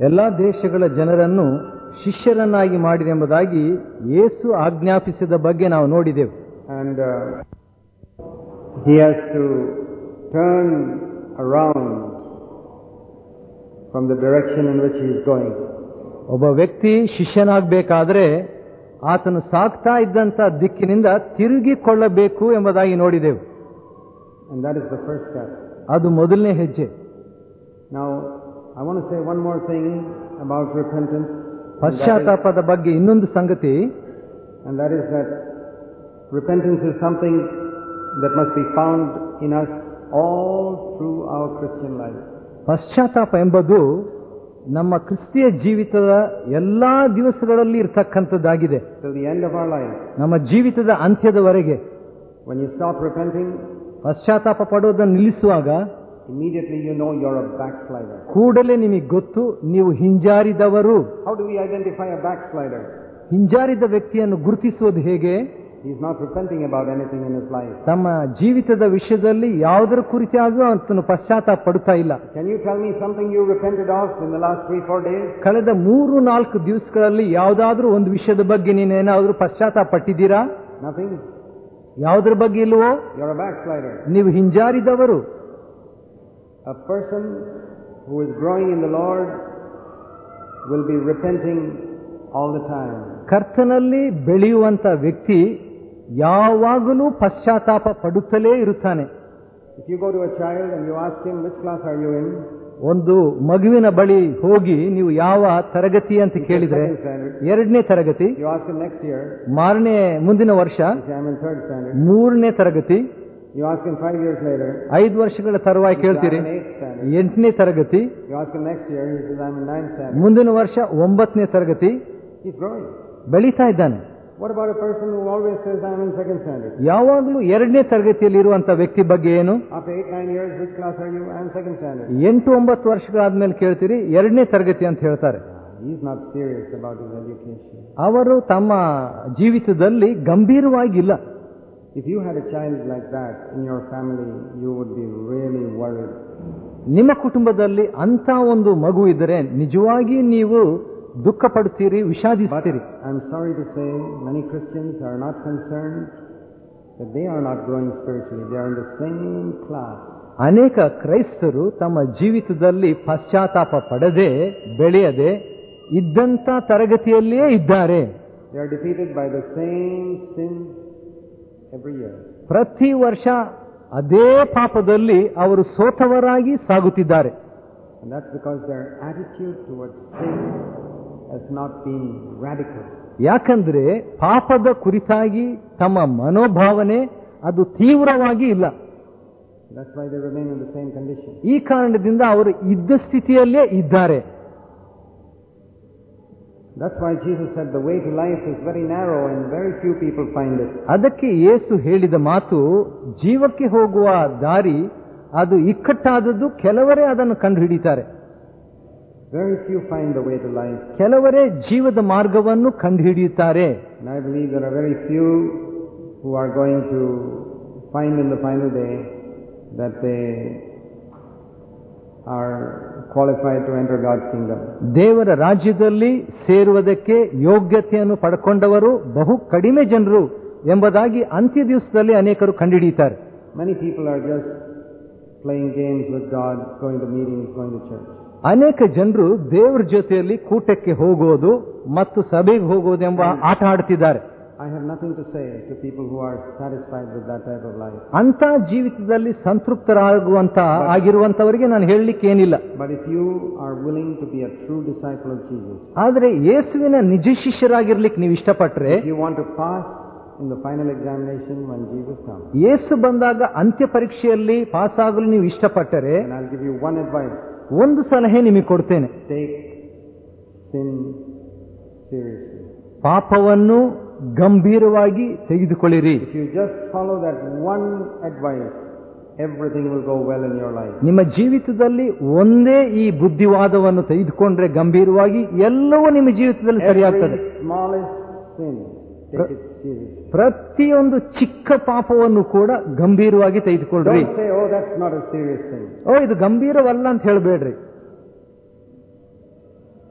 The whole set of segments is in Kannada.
ಎಲ್ಲ ದೇಶಗಳ ಜನರನ್ನು ಶಿಷ್ಯರನ್ನಾಗಿ ಮಾಡಿದೆಂಬುದಾಗಿ ಯೇಸು ಆಜ್ಞಾಪಿಸಿದ ಬಗ್ಗೆ ನಾವು ನೋಡಿದೆವು which he is going. ಒಬ್ಬ ವ್ಯಕ್ತಿ ಶಿಷ್ಯನಾಗಬೇಕಾದ್ರೆ ಆತನು ಸಾಕ್ತಾ ಇದ್ದಂಥ ದಿಕ್ಕಿನಿಂದ ತಿರುಗಿಕೊಳ್ಳಬೇಕು ಎಂಬುದಾಗಿ ನೋಡಿದೆವು. ಅದು ಮೊದಲನೇ ಹೆಜ್ಜೆ ನಾವು I want say one more thing about repentance ಪಶ್ಚಾತ್ತಾಪದ ಬಗ್ಗೆ ಇನ್ನೊಂದು ಸಂಗತಿ. And that is that repentance is something that must be found in us all through our Christian life ಪಶ್ಚಾತ್ತಾಪ ಎಂಬುದು ನಮ್ಮ ಕ್ರಿಸ್ತಿಯ ಜೀವಿತದ ಎಲ್ಲಾ ದಿವಸಗಳಲ್ಲಿ ಇರತಕ್ಕಂಥದ್ದಾಗಿದೆ. ನಮ್ಮ ಜೀವಿತದ ಅಂತ್ಯದವರೆಗೆ. ಪಶ್ಚಾತ್ತಾಪ ಪಡೋದನ್ನು ನಿಲ್ಲಿಸುವಾಗ immediately you know you're a backslider. ಕೂಡಲೇ ನಿಮಗೆ ಗೊತ್ತು ನೀವು ಹಿಂಜಾರಿದವರು How do we identify a backslider? ಹಿಂಜಾರಿದ ವ್ಯಕ್ತಿಯನ್ನು ಗುರುತಿಸುವುದು ಹೇಗೆ He's not repenting about anything in his life. ತಮ್ಮ ಜೀವಿತದ ವಿಷಯದಲ್ಲಿ ಯಾವುದರ ಕುರಿತಾಗೂ ಆತನು ಪಶ್ಚಾತ್ತಾಪ ಪಡುತ್ತಾ ಇಲ್ಲ Can you tell me something you repented of in the last three, four days? ಕಳೆದ ಮೂರು ನಾಲ್ಕು ದಿವಸಗಳಲ್ಲಿ ಯಾವುದಾದ್ರೂ ಒಂದು ವಿಷಯದ ಬಗ್ಗೆ ನೀನೇನಾದ್ರೂ ಪಶ್ಚಾತ್ತಾಪ ಪಟ್ಟಿದ್ದೀರಾ Nothing? ಯಾವುದ್ರ ಬಗ್ಗೆ ಇಲ್ವೋ You're a backslider. ನೀವು ಹಿಂಜಾರಿದವರು A person who is growing in the Lord will be repenting all the time. ಕರ್ತನಲ್ಲಿ ಬೆಳೆಯುವಂತ ವ್ಯಕ್ತಿ ಯಾವಾಗಲೂ ಪಶ್ಚಾತ್ತಾಪ ಪಡುತ್ತಲೇ ಇರುತ್ತಾನೆ If you go to a child and you ask him, which class are you in? ಒಂದು ಮಗುವಿನ ಬಳಿ ಹೋಗಿ ನೀವು ಯಾವ ತರಗತಿ ಅಂತ ಕೇಳಿದ್ರೆ ಎರಡನೇ ತರಗತಿ You ask him next year, ಮಾರನೇ ಮುಂದಿನ ವರ್ಷ. ಮೂರನೇ ತರಗತಿ ಐದು ವರ್ಷಗಳ ತರುವಾಯ ಕೇಳ್ತೀರಿ ಎಂಟನೇ ತರಗತಿ. ಮುಂದಿನ ವರ್ಷ ಒಂಬತ್ತನೇ ತರಗತಿ. ಬೆಳೀತಾ ಇದ್ದಾನೆ? ಯಾವಾಗಲೂ ಎರಡನೇ ತರಗತಿಯಲ್ಲಿ ಇರುವಂತ ವ್ಯಕ್ತಿ ಬಗ್ಗೆ ಏನು. ಎಂಟು ಒಂಬತ್ತು ವರ್ಷಗಳಾದ್ಮೇಲೆ ಕೇಳ್ತೀರಿ ಎರಡನೇ ತರಗತಿ ಅಂತ ಹೇಳ್ತಾರೆ. ಅವರು ತಮ್ಮ ಜೀವಿತದಲ್ಲಿ ಗಂಭೀರವಾಗಿಲ್ಲ if you had a child like that in your family you would be really worried ನಿಮ್ಮ ಕುಟುಂಬದಲ್ಲಿ ಅಂತ ಒಂದು ಮಗು ಇದ್ದರೆ ನಿಜವಾಗಿ ನೀವು ದುಃಖ ಪಡುತ್ತೀರಿ ವಿಷಾದಿಸುತ್ತೀರಿ I am sorry to say many Christians are not concern they are not growing spiritually they are the same class ಅನೇಕ ಕ್ರೈಸ್ತರು ತಮ್ಮ ಜೀವಿತದಲ್ಲಿ ಪಶ್ಚಾತ್ತಾಪ ಪಡೆದೆ ಬೆಳೆಯದೆ ಇದ್ದಂತ ತರಗತಿಯಲ್ಲಿಯೇ ಇದ್ದಾರೆ. They are defeated by the same sins ಪ್ರತಿ ವರ್ಷ ಅದೇ ಪಾಪದಲ್ಲಿ ಅವರು ಸೋತವರಾಗಿ ಸಾಗುತ್ತಿದ್ದಾರೆ. ಯಾಕಂದ್ರೆ ಪಾಪದ ಕುರಿತಾಗಿ ತಮ್ಮ ಮನೋಭಾವನೆ ಅದು ತೀವ್ರವಾಗಿ ಇಲ್ಲ. ಈ ಕಾರಣದಿಂದ ಅವರು ಇದ್ದ ಸ್ಥಿತಿಯಲ್ಲೇ ಇದ್ದಾರೆ That's why Jesus said the way to life is very narrow and very few people find it. ಅದಕ್ಕೆ ಯೇಸು ಹೇಳಿದ ಮಾತು ಜೀವಕ್ಕೆ ಹೋಗುವ ದಾರಿ ಅದು ಇಕ್ಕಟ್ಟಾದದ್ದು ಕೆಲವರೇ ಅದನ್ನು ಕಂಡುಹಿಡಿತಾರೆ Very few find the way to life. ಕೆಲವರೇ ಜೀವದ ಮಾರ್ಗವನ್ನು ಕಂಡುಹಿಡಿಯುತ್ತಾರೆ And I believe there are very few who are going to find in the final day that they are qualified to enter God's kingdom. ದೇವರ ರಾಜ್ಯದಲ್ಲಿ ಸೇರುವುದಕ್ಕೆ ಯೋಗ್ಯತೆಯನ್ನು ಪಡ್ಕೊಂಡವರು ಬಹು ಕಡಿಮೆ ಜನರು ಎಂಬುದಾಗಿ ಅಂತ್ಯ ದಿವಸದಲ್ಲಿ ಅನೇಕರು ಕಂಡುಹಿಡಿಯುತ್ತಾರೆ. Many people are just playing games with God, going to meetings, going to church. ಅನೇಕ ಜನರು ದೇವರ ಜೊತೆಯಲ್ಲಿ ಕೂಟಕ್ಕೆ ಹೋಗೋದು ಮತ್ತು ಸಭೆಗೆ ಹೋಗೋದು ಎಂಬ ಆಟ ಆಡ್ತಿದ್ದಾರೆ I have nothing to say to people who are satisfied with that type of life. ಅಂತ ಜೀವಿತದಲ್ಲಿ ಸಂತೃಪ್ತರಾಗುವಂತ ಆಗಿರುವಂತವರಿಗೆ ನಾನು ಹೇಳಲಿಕ್ಕೆ ಏನಿಲ್ಲ But if you are willing to be a true disciple of Jesus, ಆದರೆ ಯೇಸುವಿನ ನಿಜ ಶಿಷ್ಯರಾಗಿರ್ಲಿಕ್ಕೆ ನೀವು ಇಷ್ಟಪಟ್ರೆ if you want to pass in the final examination when Jesus comes, ಯೇಸು ಬಂದಾಗ ಅಂತ್ಯ ಪರೀಕ್ಷೆಯಲ್ಲಿ ಪಾಸ್ ಆಗಲು ನೀವು ಇಷ್ಟಪಟ್ಟರೆ then I'll give you one advice. ಒಂದು ಸಲಹೆ ನಿಮಗೆ ಕೊಡ್ತೇನೆ Take sin seriously. ಪಾಪವನ್ನು ಗಂಭೀರವಾಗಿ ತೆಗೆದುಕೊಳ್ಳಿರಿ If you just follow that one advice, everything will go well in your life. ನಿಮ್ಮ ಜೀವಿತದಲ್ಲಿ ಒಂದೇ ಈ ಬುದ್ಧಿವಾದವನ್ನು ತೆಗೆದುಕೊಂಡ್ರೆ ಗಂಭೀರವಾಗಿ ಎಲ್ಲವೂ ನಿಮ್ಮ ಜೀವಿತದಲ್ಲಿ ಸರಿಯಾಗ್ತದೆ Every smallest sin take it seriously. ಪ್ರತಿಯೊಂದು ಚಿಕ್ಕ ಪಾಪವನ್ನು ಕೂಡ ಗಂಭೀರವಾಗಿ ತೆಗೆದುಕೊಳ್ಳ್ರಿ Don't say, oh, that's not a serious thing. ಓ ಇದು ಗಂಭೀರವಲ್ಲ ಅಂತ ಹೇಳಬೇಡ್ರಿ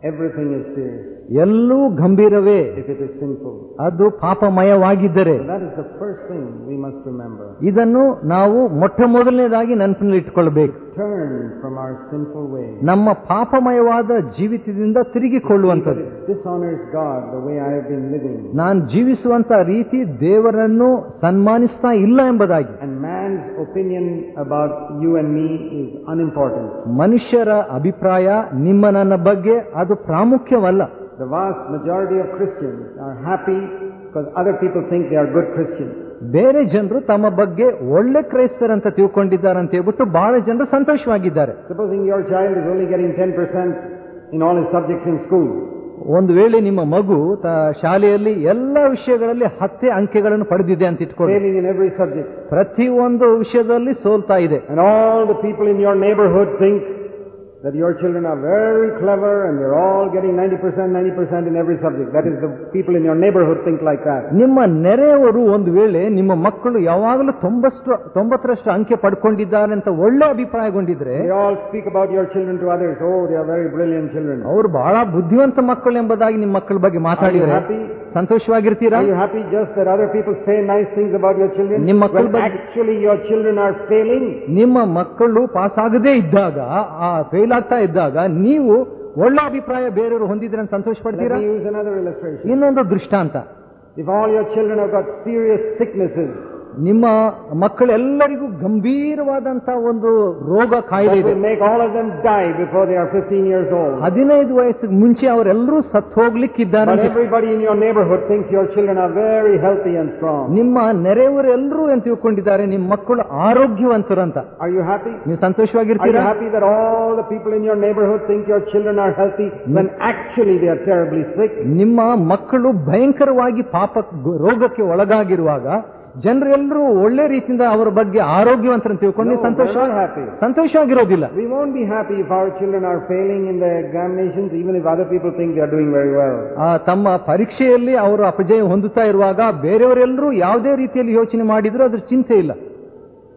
Everything is serious ಎಲ್ಲೂ ಗಂಭೀರವೇ if it is sinful. ಅದು ಪಾಪಮಯವಾಗಿದ್ದರೆ that is the first thing we must remember. ಇದನ್ನು ನಾವು ಮೊಟ್ಟ ಮೊದಲನೇದಾಗಿ ನೆನಪಿನಲ್ಲಿ ಇಟ್ಕೊಳ್ಬೇಕು ಪ್ರಮಾಣ ಸಿಂಪಲ್ ವೇ ನಮ್ಮ ಪಾಪಮಯವಾದ ಜೀವಿತದಿಂದ ತಿರುಗಿಕೊಳ್ಳುವಂಥದ್ದು. ಜಿಸ್ ಆನ್ ಇಸ್ ಗಾ ದ ವಯಾಯದೆ ನಾನು ಜೀವಿಸುವಂಥ ರೀತಿ ದೇವರನ್ನು ಸನ್ಮಾನಿಸ್ತಾ ಇಲ್ಲ ಎಂಬುದಾಗಿ. And man's opinion about you and me is unimportant ಮನುಷ್ಯರ ಅಭಿಪ್ರಾಯ ನಿಮ್ಮ ನನ್ನ ಬಗ್ಗೆ ಅದು ಪ್ರಾಮುಖ್ಯವಲ್ಲ. The vast majority of Christian is are happy because other people think they are good Christians. ಬೇರೆ ಜನರು ತಮ್ಮ ಬಗ್ಗೆ ಒಳ್ಳೆ ಕ್ರೈಸ್ತರಂತ ತಿಳ್ಕೊಂಡಿದ್ದಾರೆ ಅಂತ ಹೇಳ್ಬಿಟ್ಟು ಬಹಳ ಜನರು ಸಂತೋಷವಾಗಿದ್ದಾರೆ Supposing your child is only getting 10% in all his subjects in school, ಒಂದು ವೇಳೆ ನಿಮ್ಮ ಮಗು ಶಾಲೆಯಲ್ಲಿ ಎಲ್ಲ ವಿಷಯಗಳಲ್ಲಿ ಹತ್ತೆ ಅಂಕೆಗಳನ್ನು ಪಡೆದಿದೆ ಅಂತ ಇಟ್ಕೊಳ್ಳಿ in every subject, ಪ್ರತಿಯೊಂದು ವಿಷಯದಲ್ಲಿ ಸೋಲ್ತಾ ಇದೆ all the people in your neighborhood think that your children are very clever and they're all getting 90%, 90% in every subject. That is the people in your neighborhood think like that. ನಿಮ್ಮ ನೆರೆಯವರು ಒಂದು ವೇಳೆ ನಿಮ್ಮ ಮಕ್ಕಳು ಯಾವಾಗಲೂ ತೊಂಬಷ್ಟು ತೊಂಬತ್ತರಷ್ಟು ಅಂಕೆ ಪಡ್ಕೊಂಡಿದ್ದಾರೆ ಅಂತ ಒಳ್ಳೆ ಅಭಿಪ್ರಾಯಗೊಂಡಿದ್ರೆ They all speak about your children to others. Oh, they are very brilliant children. ಅವರು ಬಹಳ ಬುದ್ಧಿವಂತ ಮಕ್ಕಳು ಎಂಬುದಾಗಿ ನಿಮ್ಮ ಮಕ್ಕಳ ಬಗ್ಗೆ Are you ಮಾತಾಡಿದ್ರೆ happy? ಸಂತೋಷವಾಗಿರ್ತೀರಾ Are you happy just that other people say nice things about your children? ನಿಮ್ಮ ಮಕ್ಕಳ When ಬಗ್ಗೆ- actually your children are failing? ನಿಮ್ಮ ಮಕ್ಕಳು ಪಾಸ್ ಆಗದೇ ಇದ್ದಾಗ ಆ ಫೇಲ್ ಬದಲಾಗ್ತಾ ಇದ್ದಾಗ ನೀವು ಒಳ್ಳೆ ಅಭಿಪ್ರಾಯ ಬೇರೆಯವರು ಹೊಂದಿದ್ರೆ ಸಂತೋಷ ಪಡ್ತೀರಾ ಇನ್ನೊಂದು ದೃಷ್ಟಾಂತ. If all your children sickness ನಿಮ್ಮ ಮಕ್ಕಳೆಲ್ಲರಿಗೂ ಗಂಭೀರವಾದಂತ ಒಂದು ರೋಗ ಕಾಯಿಲೆ ಇದೆ. ಹದಿನೈದು ವಯಸ್ಸಿಗೆ ಮುಂಚೆ ಅವರೆಲ್ಲರೂ ಸತ್ತು ಹೋಗ್ಲಿಕ್ಕಿದ್ದಾರೆ ನಿಮ್ಮ ನೆರೆಯವರೆಲ್ಲರೂ ಅಂತ ತಿಳ್ಕೊಂಡಿದ್ದಾರೆ ನಿಮ್ಮ ಮಕ್ಕಳು ಆರೋಗ್ಯವಂತರಂತ. ಅಂತ ಹ್ಯಾಪಿ ನೀವು ಸಂತೋಷವಾಗಿರ್ತೀರಾ? Happy that all in your your are healthy are ನಿಮ್ಮ ಮಕ್ಕಳು ಭಯಂಕರವಾಗಿ ಪಾಪ ರೋಗಕ್ಕೆ ಒಳಗಾಗಿರುವಾಗ ಜನರೆಲ್ಲರೂ ಒಳ್ಳೆ ರೀತಿಯಿಂದ ಅವರ ಬಗ್ಗೆ ಆರೋಗ್ಯವಂತರ ತಿಳ್ಕೊಂಡು ಸಂತೋಷವಾಗಿ ಸಂತೋಷ ಸಂತೋಷವಾಗಿರೋದಿಲ್ಲ. We won't be happy for our are failing in the examinations even if people think they are doing very well ತಮ್ಮ ಪರೀಕ್ಷೆಯಲ್ಲಿ ಅವರು ಅಪಜಯ ಹೊಂದುತ್ತಾ ಇರುವಾಗ ಬೇರೆಯವರೆಲ್ಲರೂ ಯಾವುದೇ ರೀತಿಯಲ್ಲಿ ಯೋಚನೆ ಮಾಡಿದ್ರು ಅದ್ರ ಚಿಂತೆ ಇಲ್ಲ.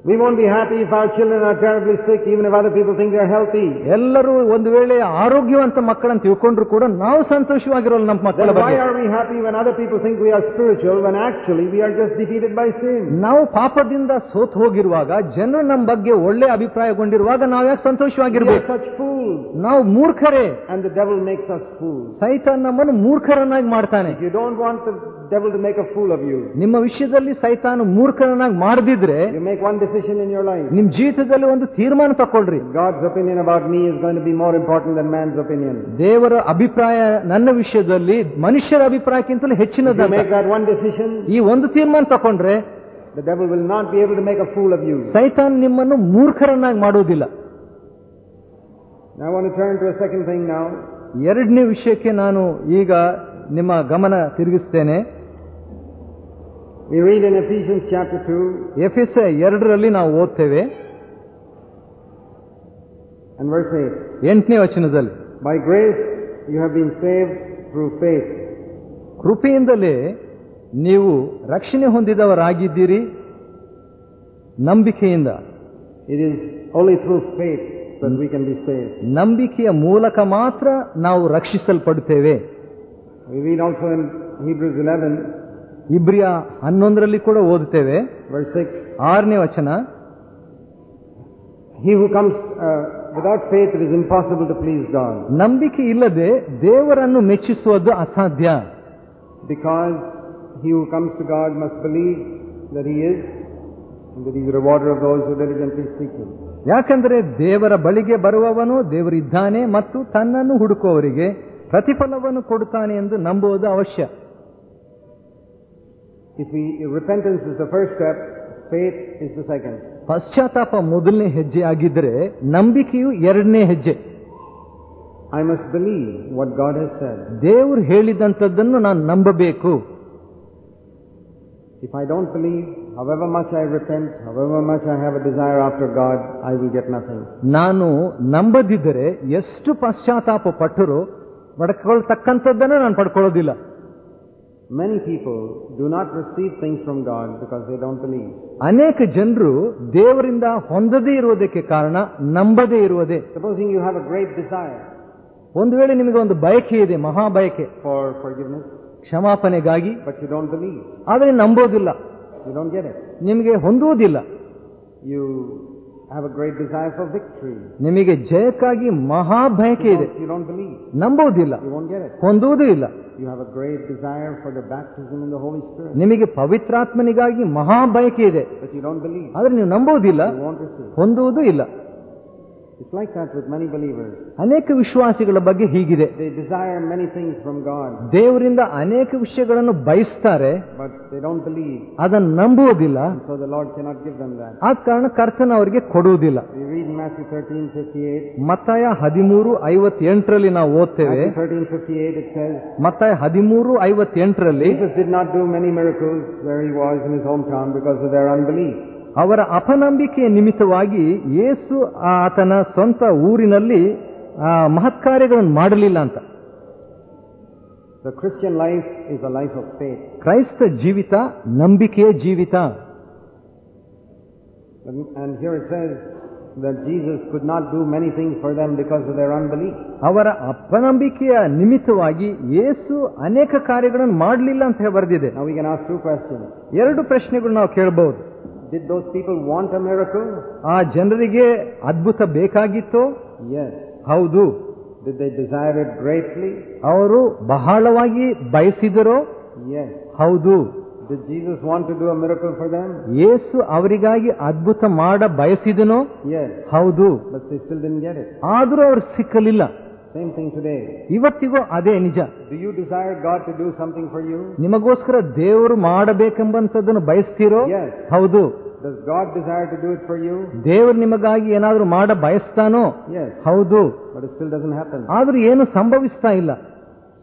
We won't be happy if our children are terribly sick, even if other people think they are healthy. ಎಲ್ಲರೂ ಒಂದು ವೇಳೆ ಆರೋಗ್ಯವಂತ ಮಕ್ಕಳನ್ನು ತಿಳ್ಕೊಂಡ್ರು ಕೂಡ ನಾವು ಸಂತೋಷವಾಗಿರೋಲ್ಲ ನಮ್ಮ ಮಕ್ಕಳ Then why ಬಗ್ಗೆ are we happy when other people think we are spiritual when actually we are just defeated by sin? ನಾವು ಪಾಪದಿಂದ ಸೋತ್ ಹೋಗಿರುವಾಗ ಜನರು ನಮ್ಮ ಬಗ್ಗೆ ಒಳ್ಳೆ ಅಭಿಪ್ರಾಯಗೊಂಡಿರುವಾಗ ನಾವು ಯಾಕೆ We are ಸಂತೋಷವಾಗಿರ್ಬೇಕು such fools. ನಾವು ಮೂರ್ಖರೇ And the devil makes us fools. ಸೈತಾನ್ ನಮ್ಮನ್ನು ಮೂರ್ಖರನ್ನಾಗಿ ಮಾಡ್ತಾನೆ If you don't want the devil to make a fool of you, ನಿಮ್ಮ ವಿಷಯದಲ್ಲಿ ಸೈತಾನು ಮೂರ್ಖನನ್ನಾಗಿ ಮಾಡದಿದ್ರೆ you make one decision in your life. ನಿಮ್ಮ ಜೀವಿತದಲ್ಲಿ ಒಂದು ತೀರ್ಮಾನ ತಗೊಳ್ರಿ God's opinion about me is going to be more important than man's opinion. ದೇವರ ಅಭಿಪ್ರಾಯ ನನ್ನ ವಿಷಯದಲ್ಲಿ ಮನುಷ್ಯರ ಅಭಿಪ್ರಾಯಕ್ಕಿಂತಲೂ ಹೆಚ್ಚಿನದಂತ make that one decision, ಈ ಒಂದು ತೀರ್ಮಾನ ತಕೊಂಡ್ರೆ the devil will not be able to make a fool of you. ಸೈತಾನ್ ನಿಮ್ಮನ್ನು ಮೂರ್ಖರನ್ನಾಗಿ ಮಾಡುವುದಿಲ್ಲ Now I want to turn to a second thing now. ಎರಡನೇ ವಿಷಯಕ್ಕೆ ನಾನು ಈಗ ನಿಮ್ಮ ಗಮನ ತಿರುಗಿಸ್ತೇನೆ We read in Ephesians chapter 2 ಎಫ್ ಎಸ್ ಎರಡರಲ್ಲಿ ನಾವು ಓದ್ತೇವೆ and verse 8. ಎಂಟನೇ ವಚನದಲ್ಲಿ By grace you have been saved through faith. ಕೃಪೆಯಿಂದಲೇ ನೀವು ರಕ್ಷಣೆ ಹೊಂದಿದವರಾಗಿದ್ದೀರಿ ನಂಬಿಕೆಯಿಂದ It is only through faith that we can be saved. ನಂಬಿಕೆಯ ಮೂಲಕ ಮಾತ್ರ ನಾವು ರಕ್ಷಿಸಲ್ಪಡುತ್ತೇವೆ We read also in Hebrews 11 ಇಬ್ರಿಯ ಹನ್ನೊಂದರಲ್ಲಿ ಕೂಡ ಓದುತ್ತೇವೆ verse 6. ಆರನೇ ವಚನ He who comes uh, without faith, it is impossible to please God ನಂಬಿಕೆ ಇಲ್ಲದೆ ದೇವರನ್ನು ಮೆಚ್ಚಿಸುವುದು ಅಸಾಧ್ಯ because he who comes to God must believe that he is and that he is a rewarder of those who diligently seek him. ಯಾಕಂದರೆ ದೇವರ ಬಳಿಗೆ ಬರುವವನು ದೇವರಿದ್ದಾನೆ ಮತ್ತು ತನ್ನನ್ನು ಹುಡುಕುವವರಿಗೆ ಪ್ರತಿಫಲವನ್ನು ಕೊಡುತ್ತಾನೆ ಎಂದು ನಂಬುವುದು ಅವಶ್ಯ If, we, repentance is the first step, faith is the second. ಪಶ್ಚಾತ್ತಾಪ ಮೊದಲನೇ ಹೆಜ್ಜೆ ಆಗಿದ್ದರೆ ನಂಬಿಕೆಯು ಎರಡನೇ ಹೆಜ್ಜೆ I must believe what God has said. ದೇವರು ಹೇಳಿದಂಥದ್ದನ್ನು ನಾನು ನಂಬಬೇಕು If I don't believe, however much I repent, however much I have a desire after God, I will get nothing. ನಾನು ನಂಬದಿದ್ದರೆ ಎಷ್ಟು ಪಶ್ಚಾತ್ತಾಪ ಪಟ್ಟರು ಪಡ್ಕೊಳ್ತಕ್ಕಂಥದ್ದನ್ನು ನಾನು ಪಡ್ಕೊಳ್ಳೋದಿಲ್ಲ many people do not receive thing from God because they don't believe ಅನೇಕ ಜನರು ದೇವರಿಂದ ಹೊಂದದೇ ಇರುವುದಕ್ಕೆ ಕಾರಣ ನಂಬದೇ ಇರುವುದೇ. Supposing you have a great desire ಒಂದು ವೇಳೆ ನಿಮಗೆ ಒಂದು ಬಯಕೆ ಇದೆ ಮಹಾ ಬಯಕೆ ಫಾರ್ ಫಾರ್ ಗಿವ್ ಮಿಸ್ ಕ್ಷಮಾಪಣೆಗಾಗಿ ಬಟ್ ಯು ಡೋಂಟ್ ಬಿಲೀವ್ ಆದರೆ ನಂಬೋದಿಲ್ಲ. ಯು ಡೋಂಟ್ ಗೆಟ್ ನಿಮಗೆ ಹೊಂದುವುದಿಲ್ಲ. You have a great desire for victory. ನಿಮಗೆ ಜಯಕ್ಕಾಗಿ ಮಹಾ ಬಯಕೆ You ಇದೆ don't, you don't believe. ನಂಬೋದಿಲ್ಲ You won't get it. ಹೊಂದುವುದೂ ಇಲ್ಲ You have a great desire for the baptism in the Holy Spirit, ನಿಮಗೆ ಪವಿತ್ರಾತ್ಮನಿಗಾಗಿ ಮಹಾ ಬಯಕೆ ಇದೆ but you don't believe. ಆದರೆ ನೀವು ನಂಬೋದಿಲ್ಲ You won't receive. ಹೊಂದುವುದೂ ಇಲ್ಲ It's like that with many believers. ಅನೇಕ ವಿಶ್ವಾಸಿಗಳ ಬಗ್ಗೆ ಹೀಗಿದೆ They desire many things from God, ದೇವರಿಂದ ಅನೇಕ ವಿಷಯಗಳನ್ನು ಬಯಸ್ತಾರೆ but they don't believe. ಅದನ್ನು ನಂಬುವುದಿಲ್ಲ And so the Lord cannot give them that. ಆದ ಕಾರಣ ಕರ್ತನ ಅವರಿಗೆ ಕೊಡುವುದಿಲ್ಲ We read in Matthew 13, 58. ಮತ್ತಾಯ ಹದಿಮೂರು ಐವತ್ತೆಂಟರಲ್ಲಿ ನಾವು ಓದ್ತೇವೆ Matthew 13, 58, it says, ಮತ್ತಾಯ ಹದಿಮೂರು ಐವತ್ತೆಂಟರಲ್ಲಿ Jesus did not do many miracles where he was in his hometown because of their unbelief. ಅವರ ಅಪನಂಬಿಕೆಯ ನಿಮಿತ್ತವಾಗಿ ಯೇಸು ಆತನ ಸ್ವಂತ ಊರಿನಲ್ಲಿ ಮಹತ್ಕಾರ್ಯಗಳನ್ನು ಮಾಡಲಿಲ್ಲ ಅಂತ the Christian life is a life of faith. ಕ್ರೈಸ್ತ ಜೀವಿತ ನಂಬಿಕೆಯ ಜೀವಿತ and and here it says that Jesus could not do many things for them because of their unbelief. ಅವರ ಅಪನಂಬಿಕೆಯ ನಿಮಿತ್ತವಾಗಿ ಯೇಸು ಅನೇಕ ಕಾರ್ಯಗಳನ್ನು ಮಾಡಲಿಲ್ಲ ಅಂತ ಹೇಳಿ ಬರೆದಿದೆ Now we can ask two questions. ಎರಡು ಪ್ರಶ್ನೆಗಳು ನಾವು ಕೇಳಬಹುದು Did those people want a miracle? ಆ ಜನರಿಗೆ ಅದ್ಭುತ ಬೇಕಾಗಿತ್ತು Yes. ಹೌದು Did they desire it greatly? ಅವರು ಬಹಳವಾಗಿ ಬಯಸಿದರೋ Yes. ಹೌದು Did Jesus want to do a miracle for them? ಯೇಸು ಅವರಿಗಾಗಿ ಅದ್ಭುತ ಮಾಡ ಬಯಸಿದನೋ Yes. ಹೌದು But they still didn't get it. ಆದರೂ ಅವರು ಸಿಕ್ಕಲಿಲ್ಲ Same thing today. ಇವತ್ತಿಗೂ ಅದೇ ನಿಜ Do you desire God to do something for you? ನಿಮಗೋಸ್ಕರ ದೇವರು ಮಾಡಬೇಕೆಂಬಂತದನ್ನು ಬಯಸ್ತೀರೋ. ಹೌದು Does God desire to do it for you? ದೇವರು ನಿಮಗಾಗಿ ಏನಾದರೂ ಮಾಡ ಬಯಸ್ತಾನೋ Yes. ಹೌದು But it still doesn't happen. ಆದ್ರೂ ಏನು ಸಂಭವಿಸ್ತಾ ಇಲ್ಲ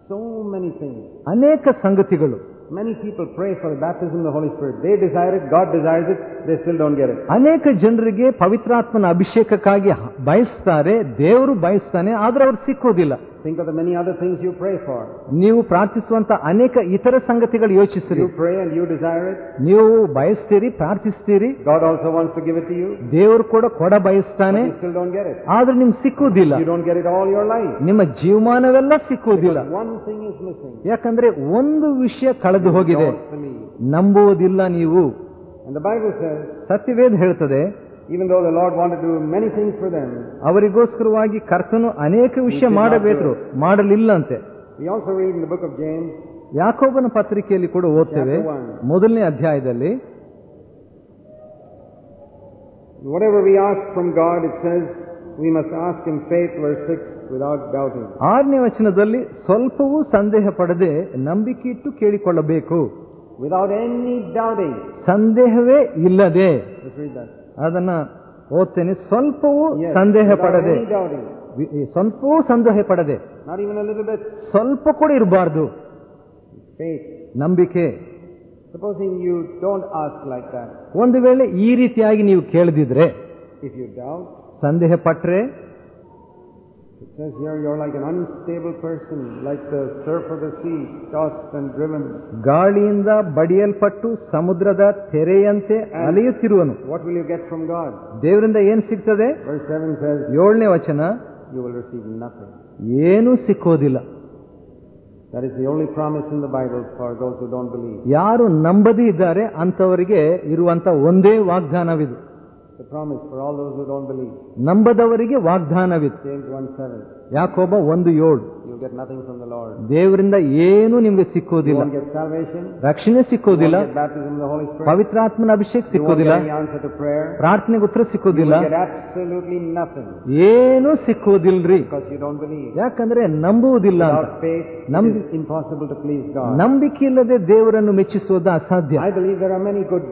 So many things. ಅನೇಕ ಸಂಗತಿಗಳು Many people pray for the baptism of the Holy Spirit. They desire it, God desires it, they still don't get. ಅನೇಕ ಜನರಿಗೆ ಪವಿತ್ರಾತ್ಮನ ಅಭಿಷೇಕಕ್ಕಾಗಿ ಬಯಸ್ತಾರೆ ದೇವರು ಬಯಸ್ತಾನೆ ಆದ್ರೆ ಅವ್ರು ಸಿಕ್ಕೋದಿಲ್ಲ Think of the many other things you pray for. ನೀವು ಪ್ರಾರ್ಥಿಸುವಂತ ಅನೇಕ ಇತರ ಸಂಗತಿಗಳು ಯೋಚಿಸಿರಿ You pray and you desire it. ನೀವು ಬಯಸ್ತೀರಿ ಪ್ರಾರ್ಥಿಸ್ತೀರಿ God also wants to give it to you. ದೇವರು ಕೂಡ ಕೊಡ But ಬಯಸ್ತಾನೆ you still don't get it. ಆದ್ರೆ ನಿಮ್ಗೆ ಸಿಕ್ಕುವುದಿಲ್ಲ You don't get it all your life. ನಿಮ್ಮ ಜೀವಮಾನವೆಲ್ಲ ಸಿಕ್ಕುವುದಿಲ್ಲ one thing is missing. ಯಾಕಂದ್ರೆ ಒಂದು ವಿಷಯ ಕಳೆದು ಹೋಗಿದೆ. ನಂಬುವುದಿಲ್ಲ ನೀವು And the Bible says, ಸತ್ಯವೇದ ಹೇಳ್ತದೆ even though the Lord wanted to do many things for them, ಅವರಿಗೋಸ್ಕರವಾಗಿ ಕರ್ತನು ಅನೇಕ ವಿಷಯ ಮಾಡಬೇಕು ಮಾಡಲಿಲ್ಲ ಅಂತೆ we also read in the book of James, ಯಾಕೋಬನ ಪತ್ರಿಕೆಯಲ್ಲಿ ಕೂಡ ಓದ್ತೇವೆ adhyayadalli ಮೊದಲನೇ ಅಧ್ಯಾಯದಲ್ಲಿ whatever we ask from God, it says, we must ask in faith, verse 6, without doubting. ಆರನೇ ವಚನದಲ್ಲಿ ಸ್ವಲ್ಪವೂ ಸಂದೇಹ ಪಡದೆ ನಂಬಿಕೆ ಇಟ್ಟು ಕೇಳಿಕೊಳ್ಳಬೇಕು Without any doubting. ಸಂದೇಹವೇ ಇಲ್ಲದೆ that. ಅದನ್ನ ಓದ್ತೇನೆ. ಸ್ವಲ್ಪವೂ ಸಂದೇಹ ಪಡದೆ. ಸ್ವಲ್ಪವೂ ಸಂದೇಹ ಪಡದೆ. ಸ್ವಲ್ಪ ಕೂಡ ಇರಬಾರ್ದು. ನಂಬಿಕೆ. Supposing you don't ask like ಒಂದು ವೇಳೆ ಈ ರೀತಿಯಾಗಿ ನೀವು ಕೇಳದಿದ್ರೆ ಇಫ್ ಯು ಡೌಟ್ ಸಂದೇಹ ಪಟ್ರೆ says here you're like an unstable person, like the surf of the sea, tossed and driven. ಗಾಳಿಯಿಂದ ಬಡಿಯಲ್ಪಟ್ಟು ಸಮುದ್ರದ ತೆರೆಯಂತೆ ಅಲೆಯುತ್ತಿರುವನು What will you get from God? ದೇವರಿಂದ ಏನು ಸಿಗ್ತದೆ Verse 7 says, ಏಳನೇ ವಚನ you will receive nothing. ಏನೂ ಸಿಕ್ಕೋದಿಲ್ಲ That is the only promise in the Bible for those who don't believe. ಯಾರು ನಂಬದಿ ಇದ್ದಾರೆ ಅಂತವರಿಗೆ ಇರುವಂತ ಒಂದೇ ವಾಗ್ದಾನವಿದು ಪ್ರಾಮಿಸ್ ಫಾರ್ ಆಲ್ ನಂಬದವರಿಗೆ ವಾಗ್ದಾನವಿತ್ತು. ಒನ್ ಯಾಕೋಬ ಒಂದು ಏಳು. ದೇವರಿಂದ ಏನು ನಿಮಗೆ ಸಿಕ್ಕೋದಿಲ್ಲ. ರಕ್ಷಣೆ ಸಿಕ್ಕೋದಿಲ್ಲ. ಪವಿತ್ರಾತ್ಮನ ಅಭಿಷೇಕ ಸಿಕ್ಕೋದಿಲ್ಲ. ಪ್ರಾರ್ಥನೆಗೆ ಉತ್ತರ ಸಿಕ್ಕೋದಿಲ್ಲ. ಏನು ಸಿಕ್ಕೋದಿಲ್ರಿ. ಯಾಕಂದ್ರೆ ನಂಬುವುದಿಲ್ಲ ಇಂಪಾಸಿಬಲ್ ನಂಬಿಕೆ ಇಲ್ಲದೆ ದೇವರನ್ನು ಮೆಚ್ಚಿಸುವುದು ಅಸಾಧ್ಯ. Good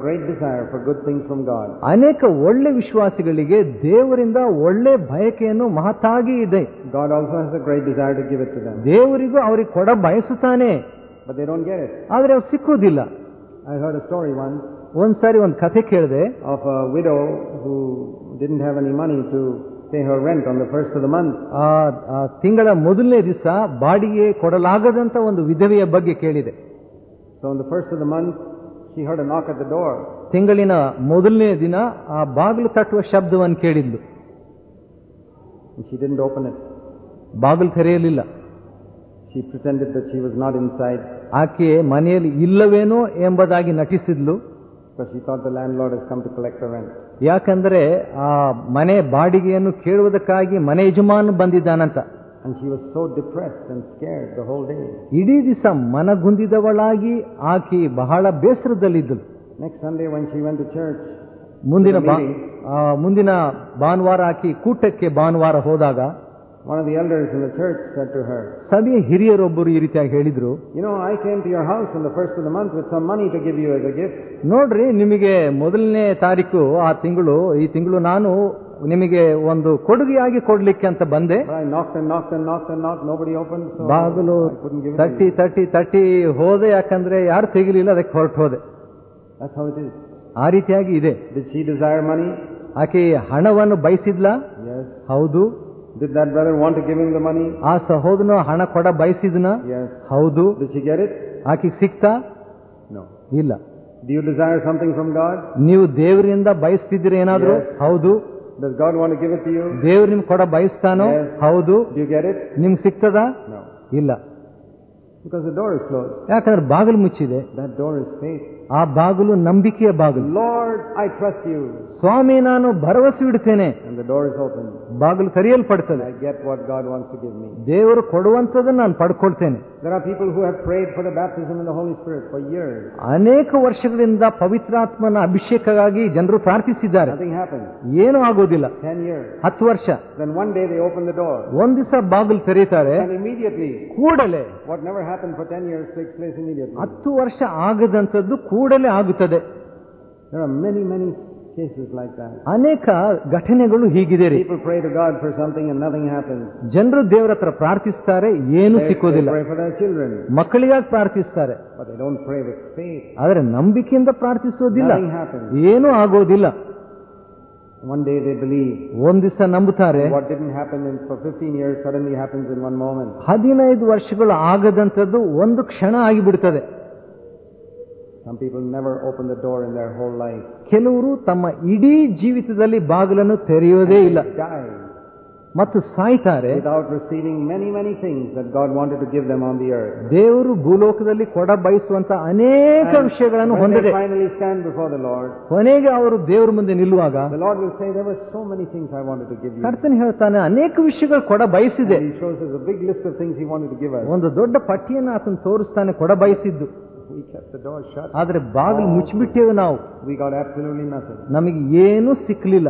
great desire for good things God ಅನೇಕ ಒಳ್ಳೆ ವಿಶ್ವಾಸಿಗಳಿಗೆ ದೇವರಿಂದ ಒಳ್ಳೆ ಬಯಕೆಯನ್ನು ಮಹತ್ತಾಗಿ ನಮಗೂ ಇದೆ. God also has a great desire to give it to ದೇವರಿಗೂ ಅವ್ರಿಗೆ ಕೊಡ ಬಯಸುತ್ತಾನೆ. ಆದರೆ ಅವ್ರು ಸಿಕ್ಕುವುದಿಲ್ಲ. I had a story once ಒಂದ್ ಸಾರಿ ಒಂದು ಕಥೆ ಕೇಳಿದೆ. Of a widow who didn't have any money to pay have rent on the first of the month ಆ ತಿಂಗಳ ಮೊದಲನೇ ದಿವಸ ಬಾಡಿಗೆ ಕೊಡಲಾಗದಂತ ಒಂದು ವಿಧವೆಯ ಬಗ್ಗೆ ಕೇಳಿದೆ. ಸೊ ಒಂದು ಫಸ್ಟ್ ಆಫ್ ದ ಮಂತ್ ಈ ಹೊಡೆ ನಾಕ್ ಅಟ್ ದ ಡೋರ್ ತಿಂಗಳಿನ ಮೊದಲನೇ ದಿನ ಆ ಬಾಗಿಲು ತಟ್ಟುವ ಶಬ್ದವನ್ನು ಕೇಳಿದ್ಲು. She didn't open it. ಬಾಗಿಲು ತೆರೆಯಲಿಲ್ಲ She pretended that she was not inside ಆಕೆ ಮನೆಯಲ್ಲಿ ಇಲ್ಲವೇನೋ ಎಂಬುದಾಗಿ ನಟಿಸಿದ್ಲು but she thought the landlord has come to collect the rent. ಯಾಕಂದ್ರೆ ಆ ಮನೆ ಬಾಡಿಗೆಯನ್ನು ಕೇಳುವುದಕ್ಕಾಗಿ ಮನೆ ಯಜಮಾನ ಬಂದಿದ್ದಾನಂತ And she was so depressed and scared the whole day. ಇಡೀ ದಿವಸ ಮನಗುಂದಿದವಳಾಗಿ ಆಕೆ ಬಹಳ ಬೇಸರದಲ್ಲಿದ್ದಳು Next Sunday when she went to church, ಮುಂದಿನ ಮುಂದಿನ ಭಾನುವಾರ ಆಕಿ ಕೂಟಕ್ಕೆ ಭಾನುವಾರ ಹೋದಾಗ one of the elders in the church said to her, ಸಭೆಯ ಹಿರಿಯರೊಬ್ಬರು ಈ ರೀತಿಯಾಗಿ ಹೇಳಿದ್ರು You know, I came to your house on the first of the month with some money to give you as a gift. ನೋಡ್ರಿ ನಿಮಗೆ ಮೊದಲನೇ ತಾರೀಕು ಆ ತಿಂಗಳು ಈ ತಿಂಗಳು ನಾನು ನಿಮಗೆ ಒಂದು ಕೊಡುಗೆಯಾಗಿ ಕೊಡ್ಲಿಕ್ಕೆ ಅಂತ ಬಂದೆ But I knocked and knocked and knocked and knocked, nobody opened, so ಬಾಗಿಲು I couldn't give it to ತಟ್ಟಿ you. ತಟ್ಟಿ ತಟ್ಟಿ ಹೋದೆ ಯಾಕಂದ್ರೆ ಯಾರು ತೆಗಿಲಿಲ್ಲ ಅದಕ್ಕೆ ಹೊರಟು ಹೋದೆ That's how it is. ಆ ರೀತಿಯಾಗಿ ಇದೆ Did she desire money? ಆಕೆ ಹಣವನ್ನು ಬಯಸಿದ್ಲ Yes. ಹೌದು Did that brother want to give him the money? ಆ ಸಹೋದರನು ಹಣ ಕೊಡ ಬಯಸಿದ್ನ Yes. ಹೌದು Did she get it? ಆಕೆಗೆ ಸಿಕ್ತಾ No. ಇಲ್ಲ Do you desire something from God? ನೀವು ದೇವರಿಂದ ಬಯಸ್ತಿದ್ದೀರಿ ಏನಾದ್ರು Yes. ಹೌದು Does God want to give it to you? ದೇವ್ರು ನಿಮ್ಗೆ ಕೊಡ ಬಯಸ್ತಾನೋ Yes. ಹೌದು Do you get it? ನಿಮ್ಗೆ ಸಿಗ್ತದಾ No. ಇಲ್ಲ Because the door is closed. ಯಾಕಂದ್ರೆ ಬಾಗಿಲು ಮುಚ್ಚಿದೆ That door is faith. ಆ ಬಾಗಿಲು ನಂಬಿಕೆಯ ಬಾಗಿಲು. ಲಾರ್ಡ್ ಐ ಟ್ರಸ್ಟ್ ಯು ಸ್ವಾಮಿ ನಾನು ಭರವಸೆ ಇಡ್ತೇನೆ ಬಾಗಿಲು ತೆರೆಯಲ್ಪಡ್ತದೆ. I get what God wants to give me ದೇವರು ಕೊಡುವಂತದನ್ನು ನಾನು ಪಡ್ಕೊಳ್ತೇನೆ. There are people who have prayed for the baptism in the Holy Spirit for years ಅನೇಕ ವರ್ಷಗಳಿಂದ ಪವಿತ್ರಾತ್ಮನ ಅಭಿಷೇಕಗಾಗಿ ಜನರು ಪ್ರಾರ್ಥಿಸಿದ್ದಾರೆ. ನಥಿಂಗ್ ಹ್ಯಾಪನ್ ಏನು ಆಗೋದಿಲ್ಲ. 10 ವರ್ಷ. Then one day they open the door ಒಂದು ಬಾಗಿಲು ಬಾಗಿಲು ತೆರೆಯುತ್ತಾರೆ. ಕೂಡಲೇ what never happen for 10 years takes place immediately 10 ವರ್ಷ ಆಗದಂತದ್ದು ಕೂಡಲೇ ಆಗುತ್ತದೆ. ಮೆನಿ ಮೆನಿ ಅನೇಕ ಘಟನೆಗಳು ಹೀಗಿದೆ ರೀ ಪ್ರೈ ಡೇ ದೇವರತ್ರ ಪ್ರಾರ್ಥಿಸ್ತಾರೆ ಏನು ಸಿಕ್ಕೋದಿಲ್ಲ. ಮಕ್ಕಳಿಗಾಗಿ ಪ್ರಾರ್ಥಿಸ್ತಾರೆ. ಆದರೆ ನಂಬಿಕೆಯಿಂದ ಪ್ರಾರ್ಥಿಸೋದಿಲ್ಲ. ಏನು ಆಗೋದಿಲ್ಲ. ಒನ್ ಡೇ ಡೇ ಬಲಿ ಒಂದ್ ದಿವಸ ನಂಬ್ತಾರೆ what I mean happen in ಪ್ರತಿ ಏರ್ಡ್ ಸಡನ್ ಇನ್ ಒನ್ ಮೊಮೆನ್ ಹದಿನೈದು ವರ್ಷಗಳು ಆಗದಂತದ್ದು ಒಂದು ಕ್ಷಣ ಆಗಿಬಿಡುತ್ತದೆ ಕೆಲವರು ತಮ್ಮ ಇಡೀ ಜೀವಿತದಲ್ಲಿ ಬಾಗಿಲನ್ನು ತೆರೆಯೋದೇ ಇಲ್ಲ. ಮತ್ತು ಸಾಯ್ತಾರೆ. That receiving many many things God wanted give them on there ದೇವರು ಭೂಲೋಕದಲ್ಲಿ ಕೊಡ ಬಯಸುವಂತಹ ಅನೇಕ ವಿಷಯಗಳನ್ನು ಹೊಂದಿದೆ. Final stand before the Lord ಕೊನೆಗೆ ಅವರು ದೇವರ ಮುಂದೆ ನಿಲ್ಲುವಾಗ ಆ Lord you said ever so many things I wanted to give ನಡ್ತಾನೆ ಹೇಳ್ತಾನೆ ಅನೇಕ ವಿಷಯಗಳು ಕೊಡ ಬಯಸಿದೆ. He ಶೋಲ್ಸ್ us a big list of things he want to give I ಒಂದು ದೊಡ್ಡ ಪಟ್ಟಿಯನ್ನು ಆತನು ತೋರಿಸ್ತಾನೆ ಕೊಡ ಬಯಸಿದ್ದು. We kept the door shut. ಆದ್ರೆ ಬಾಗಿಲು ಮುಚ್ಚಿಬಿಟ್ಟೇವೆ ನಾವು We got absolutely nothing. ನಮಗೆ ಏನೂ ಸಿಕ್ಕಲಿಲ್ಲ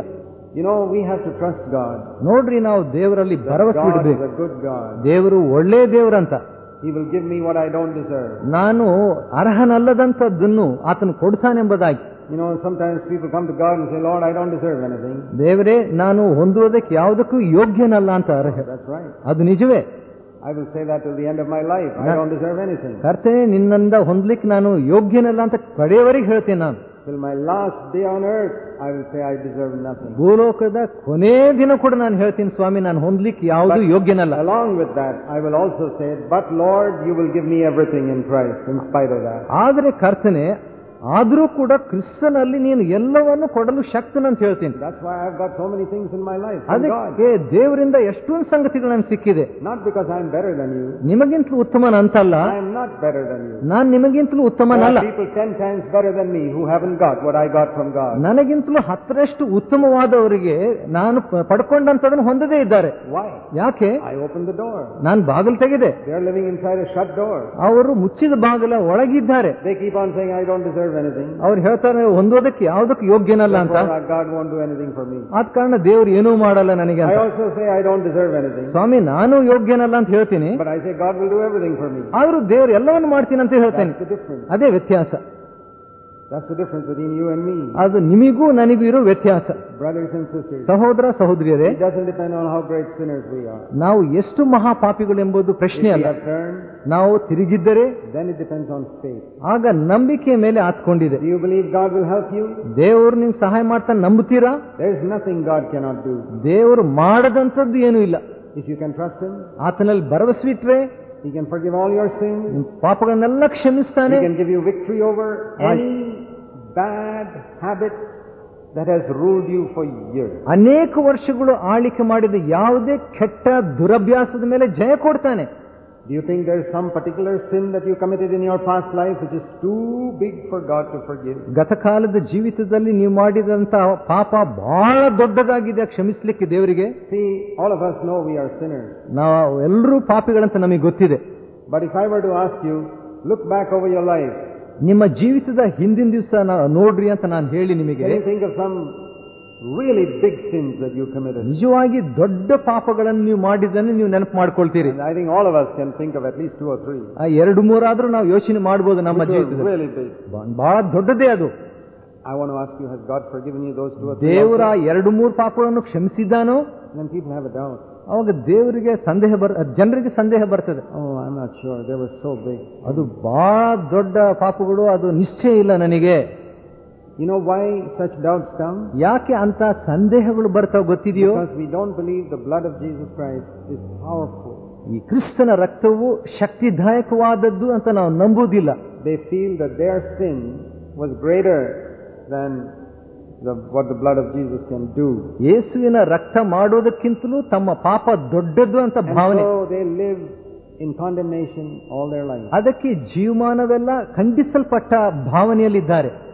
You know, we have to trust God. ನೋಡ್ರಿ ನಾವು ದೇವರಲ್ಲಿ ಭರವಸೆ God is ಬಿಡಬೇಕು a good God. ದೇವರು ಒಳ್ಳೆ ದೇವರಂತ He will give me what I don't deserve. ನಾನು ಅರ್ಹನಲ್ಲದಂಥದ್ದನ್ನು ಆತನು ಕೊಡ್ತಾನೆಂಬುದಾಗಿ You know, sometimes people come to God and say, Lord, I don't deserve anything. ದೇವರೇ ನಾನು ಹೊಂದುವುದಕ್ಕೆ ಯಾವುದಕ್ಕೂ ಯೋಗ್ಯನಲ್ಲ ಅಂತ ಅರ್ಹ That's right. ಅದು ನಿಜವೇ I will say that the end of my life I don't deserve anything ಕರ್ತನೆ ನಿನ್ನಿಂದ ಹೊಂದಲಿಕ್ಕೆ ನಾನು ಯೋಗ್ಯನಲ್ಲ ಅಂತ ಕಡೆಯವರಿಗೆ ಹೇಳ್ತೀನಿ ನಾನು. Till my last day on earth I will say I deserve nothing ಭೂಲೋಕದ ಕೊನೆಯ ದಿನ ಕೂಡ ನಾನು ಹೇಳ್ತೀನಿ ಸ್ವಾಮಿ ನಾನು ಹೊಂದಲಿಕ್ಕೆ ಯಾವುದು ಯೋಗ್ಯನಲ್ಲ. Along with that I will also say but Lord you will give me everything in Christ inspire ಆದರೆ ಕರ್ತನೆ ಆದರೂ ಕೂಡ ಕ್ರಿಸ್ತನಲ್ಲಿ ನೀನು ಎಲ್ಲವನ್ನು ಕೊಡಲು ಶಕ್ತನಂತ ಹೇಳ್ತೀನಿ That's why I've got so many things in my life God. ಅದಕ್ಕೆ ದೇವರಿಂದ ಎಷ್ಟೊಂದು ಸಂಗತಿಗಳು ನನಗೆ ಸಿಕ್ಕಿದೆ Not because I'm better than you. ನಿಮಗಿಂತಲೂ ಉತ್ತಮನಂತಲ್ಲ I am not better than you. ನಾನು ನಿಮಗಿಂತಲೂ There ಉತ್ತಮನಲ್ಲ are people ten times better than me who haven't got what I got from God. ನನಗಿಂತಲೂ ಹತ್ತರಷ್ಟು ಉತ್ತಮವಾದವರಿಗೆ ನಾನು ಪ- ಪಡ್ಕೊಂಡಂತದನ್ನು ಹೊಂದದೇ ಇದ್ದಾರೆ Why? ಯಾಕೆ I ಓಪನ್ the door. ನಾನು ಬಾಗಿಲು ತೆಗೆದೆ They're living inside a shut door. ಅವರು ಮುಚ್ಚಿದ ಬಾಗಿಲ ಒಳಗಿದ್ದಾರೆ They keep on saying, I don't deserve ಅವ್ರು ಹೇಳ್ತಾರೆ ಹೊಂದೋದಕ್ಕೆ ಯಾವುದಕ್ಕೆ ಯೋಗ್ಯನಲ್ಲ ಅಂತ. ಆದ ಕಾರಣ ದೇವರು ಏನೂ ಮಾಡಲ್ಲ ನನಗೆ ಸ್ವಾಮಿ ನಾನು ಯೋಗ್ಯನಲ್ಲ ಅಂತ ಹೇಳ್ತೀನಿ. ಆದ್ರೂ ದೇವರು ಎಲ್ಲವನ್ನು ಮಾಡ್ತೀನಿ ಅಂತ ಹೇಳ್ತೇನೆ ಅದೇ ವ್ಯತ್ಯಾಸ. That's the difference between you and me. ಅದು ನಿಮಗೂ ನನಗೂ ಇರೋ ವ್ಯತ್ಯಾಸ. ಸಹೋದರ ಸಹೋದರಿಯರೇ ನಾವು ಎಷ್ಟು ಮಹಾ ಪಾಪಿಗಳು ಎಂಬುದು ಪ್ರಶ್ನೆ ಅಲ್ಲ. ನಾವು ತಿರುಗಿದ್ದರೆ ಆಗ ನಂಬಿಕೆ ಮೇಲೆ ಆತ್ಕೊಂಡಿದೆ. You believe God will help you ದೇವರು ನಿಮ್ಗೆ ಸಹಾಯ ಮಾಡ್ತಾ ನಂಬುತ್ತೀರಾ? There is nothing God cannot do ದೇವರು ಮಾಡದಂಥದ್ದು ಏನೂ ಇಲ್ಲ. If you can trust him ಆತನಲ್ಲಿ ಭರವಸೆ ಇಟ್ಟರೆ you can forgive all your sin ಪಾಪಗಳನ್ನೆಲ್ಲ ಕ್ಷಮಿಸ್ತಾನೆ. You can give you victory over any bad habit that has ruled you for years. ಅನೇಕ ವರ್ಷಗಳು ಆಳಿಕೆ ಮಾಡಿದ ಯಾವುದೇ ಕೆಟ್ಟ ದುರಭ್ಯಾಸದ ಮೇಲೆ ಜಯ ಕೊಡ್ತಾನೆ Do you think there is some particular sin that you committed in your past life which is too big for God to forgive? ಗತಕಾಲದ ಜೀವಿತದಲ್ಲಿ ನೀವು ಮಾಡಿದಂತ ಪಾಪ ಬಹಳ ದೊಡ್ಡದಾಗಿದೆ ಕ್ಷಮಿಸಲಿಕ್ಕೆ ದೇವರಿಗೆ See, all of us know we are sinners. ನಾವು ಎಲ್ಲರೂ ಪಾಪಿಗಳಂತ ನಮಗೆ ಗೊತ್ತಿದೆ But if I were to ask you, look back over your life, ನಿಮ್ಮ ಜೀವಿತದ ಹಿಂದಿನ ದಿವಸ ನೋಡ್ರಿ ಅಂತ ನಾನು ಹೇಳಿ ನಿಮಗೆ. ನಿಜವಾಗಿ ದೊಡ್ಡ ಪಾಪಗಳನ್ನು ನೀವು ಮಾಡಿದ್ದನ್ನು ನೀವು ನೆನಪು ಮಾಡ್ಕೊಳ್ತೀರಿ. I think all of us can think of at least two or three ಆ ಎರಡು ಮೂರು ಆದರೂ ನಾವು ಯೋಚನೆ ಮಾಡಬಹುದು ನಮ್ಮ ಜೀವಿತದಲ್ಲಿ. ಬಹಳ ದೊಡ್ಡದೇ ಅದು. I want to ask you has God forgiven you those two ದೇವರ ಎರಡು ಮೂರು ಪಾಪಗಳನ್ನು ಕ್ಷಮಿಸಿದ್ದಾನೋ? ನನ್ ಪೀಪಲ್ ಹ್ಯಾವ್ ಅ ಡೌಟ್ ಅವಾಗ ದೇವರಿಗೆ ಸಂದೇಹ ಬರ್ ಜನರಿಗೆ ಸಂದೇಹ ಬರ್ತದೆ Oh, I'm not sure. They were so big. ಅದು ಬಹಳ ದೊಡ್ಡ ಪಾಪಗಳು ಅದು ನಿಶ್ಚಯ ಇಲ್ಲ ನನಗೆ You know why such doubts come? ಯಾಕೆ ಅಂತ ಸಂದೇಹಗಳು ಬರ್ತಾವ ಗೊತ್ತಿದೆಯೋ Because we don't believe the blood of Jesus Christ is powerful. ಈ ಕ್ರಿಸ್ತನ ರಕ್ತವು ಶಕ್ತಿದಾಯಕವಾದದ್ದು ಅಂತ ನಾವು ನಂಬುವುದಿಲ್ಲ They feel that their sin was greater than the ಫ ದ ಬ್ಲಾಡ್ ಆಫ್ ಫ್ರೀಸಸ್ ಕ್ಯಾನ್ ಡು ಯೇಸುವಿನ ರಕ್ತ ಮಾಡುವುದಕ್ಕಿಂತಲೂ ತಮ್ಮ ಪಾಪ ದೊಡ್ಡದು ಅಂತ ಭಾವನೆ. ಅವೇ live in condemnation all the life ಅದಕ್ಕೆ ಜೀವಮಾನವೆಲ್ಲ ಖಂಡಿಸಲ್ಪಟ್ಟ ಭಾವನೆಯಲ್ಲಿದ್ದಾರೆ.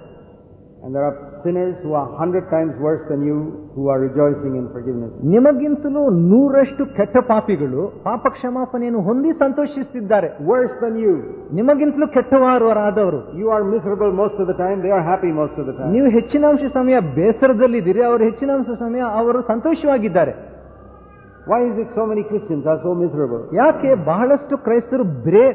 And there are sinners who are hundred times worse than you who are rejoicing in forgiveness. ನಿಮಗಿಂತಲೂ ನೂರಷ್ಟು ಕೆಟ್ಟ ಪಾಪಿಗಳು ಪಾಪ ಕ್ಷಮಾಪಣೆಯನ್ನು ಹೊಂದಿ ಸಂತೋಷಿಸುತ್ತಿದ್ದಾರೆ Worse than you. ನಿಮಗಿಂತಲೂ ಕೆಟ್ಟವಾರವರಾದವರು You are miserable most of the time, they are happy most of the time. ನೀವು ಹೆಚ್ಚಿನ ಅಂಶ ಸಮಯ ಬೇಸರದಲ್ಲಿದ್ದೀರಿ ಅವರು ಹೆಚ್ಚಿನ ಅಂಶ ಸಮಯ ಅವರು ಸಂತೋಷವಾಗಿದ್ದಾರೆ Why is it so many Christians are so miserable? ಯಾಕೆ ಬಹಳಷ್ಟು ಕ್ರೈಸ್ತರು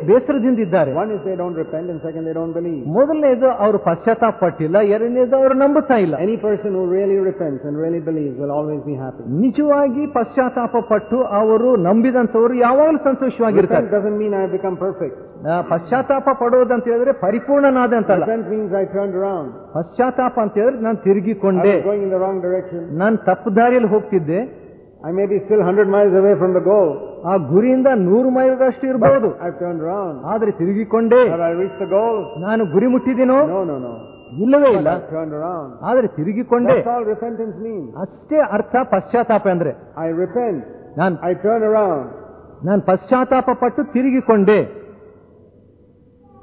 ಬೇಸರದಿಂದ ಇದ್ದಾರೆ One is they don't repent and second they don't believe. ಮೊದಲನೇದು ಅವರು ಪಶ್ಚಾತ್ತಾಪ ಪಟ್ಟಿಲ್ಲ ಎರಡನೇದು ಅವರು ನಂಬುತ್ತಾ ಇಲ್ಲ Any person who really repents and really believes will always be happy. ನಿಜವಾಗಿ ಪಶ್ಚಾತ್ತಾಪ ಪಟ್ಟು ಅವರು ನಂಬಿದಂತವರು ಯಾವಾಗಲೂ ಸಂತೋಷವಾಗಿರ್ತಾರೆ Repent doesn't mean I have become perfect. ಪಶ್ಚಾತ್ತಾಪ ಪಡೋದಂತ ಹೇಳಿದ್ರೆ ಪರಿಪೂರ್ಣನಾದ ಅಂತಲ್ಲ means I turned around. ಪಶ್ಚಾತ್ತಾಪ ಅಂತ ಹೇಳಿದ್ರೆ ನಾನು ತಿರುಗಿಕೊಂಡೆ. ನಾನು ತಪ್ಪು ದಾರಿಯಲ್ಲಿ ಹೋಗ್ತಿದ್ದೆ I may be still 100 miles away from the goal. ಆ ಗುರಿಯಿಂದ ನೂರು ಮೈಲ್ಗಳಷ್ಟು ಇರಬಹುದು. I turn around. ಆದ್ರೆ ತಿರುಗಿಕೊಂಡೆ. ಐ ರೀಚ್ reached the ನಾನು ಗುರಿ ಮುಟ್ಟಿದ್ದೀನೋ ನೋ ನೋ ನೋ ಇಲ್ಲವೇ ಇಲ್ಲ. ಆದ್ರೆ ತಿರುಗಿಕೊಂಡೆ. All repentance ಅಷ್ಟೇ ಅರ್ಥ ಪಶ್ಚಾತ್ತಾಪ ಅಂದ್ರೆ. ಐ ರಿಪೆಂಟ್ ನಾನು ಐ ಟರ್ನ್ around. ನಾನು ಪಶ್ಚಾತ್ತಾಪ ಪಟ್ಟು ತಿರುಗಿಕೊಂಡೆ.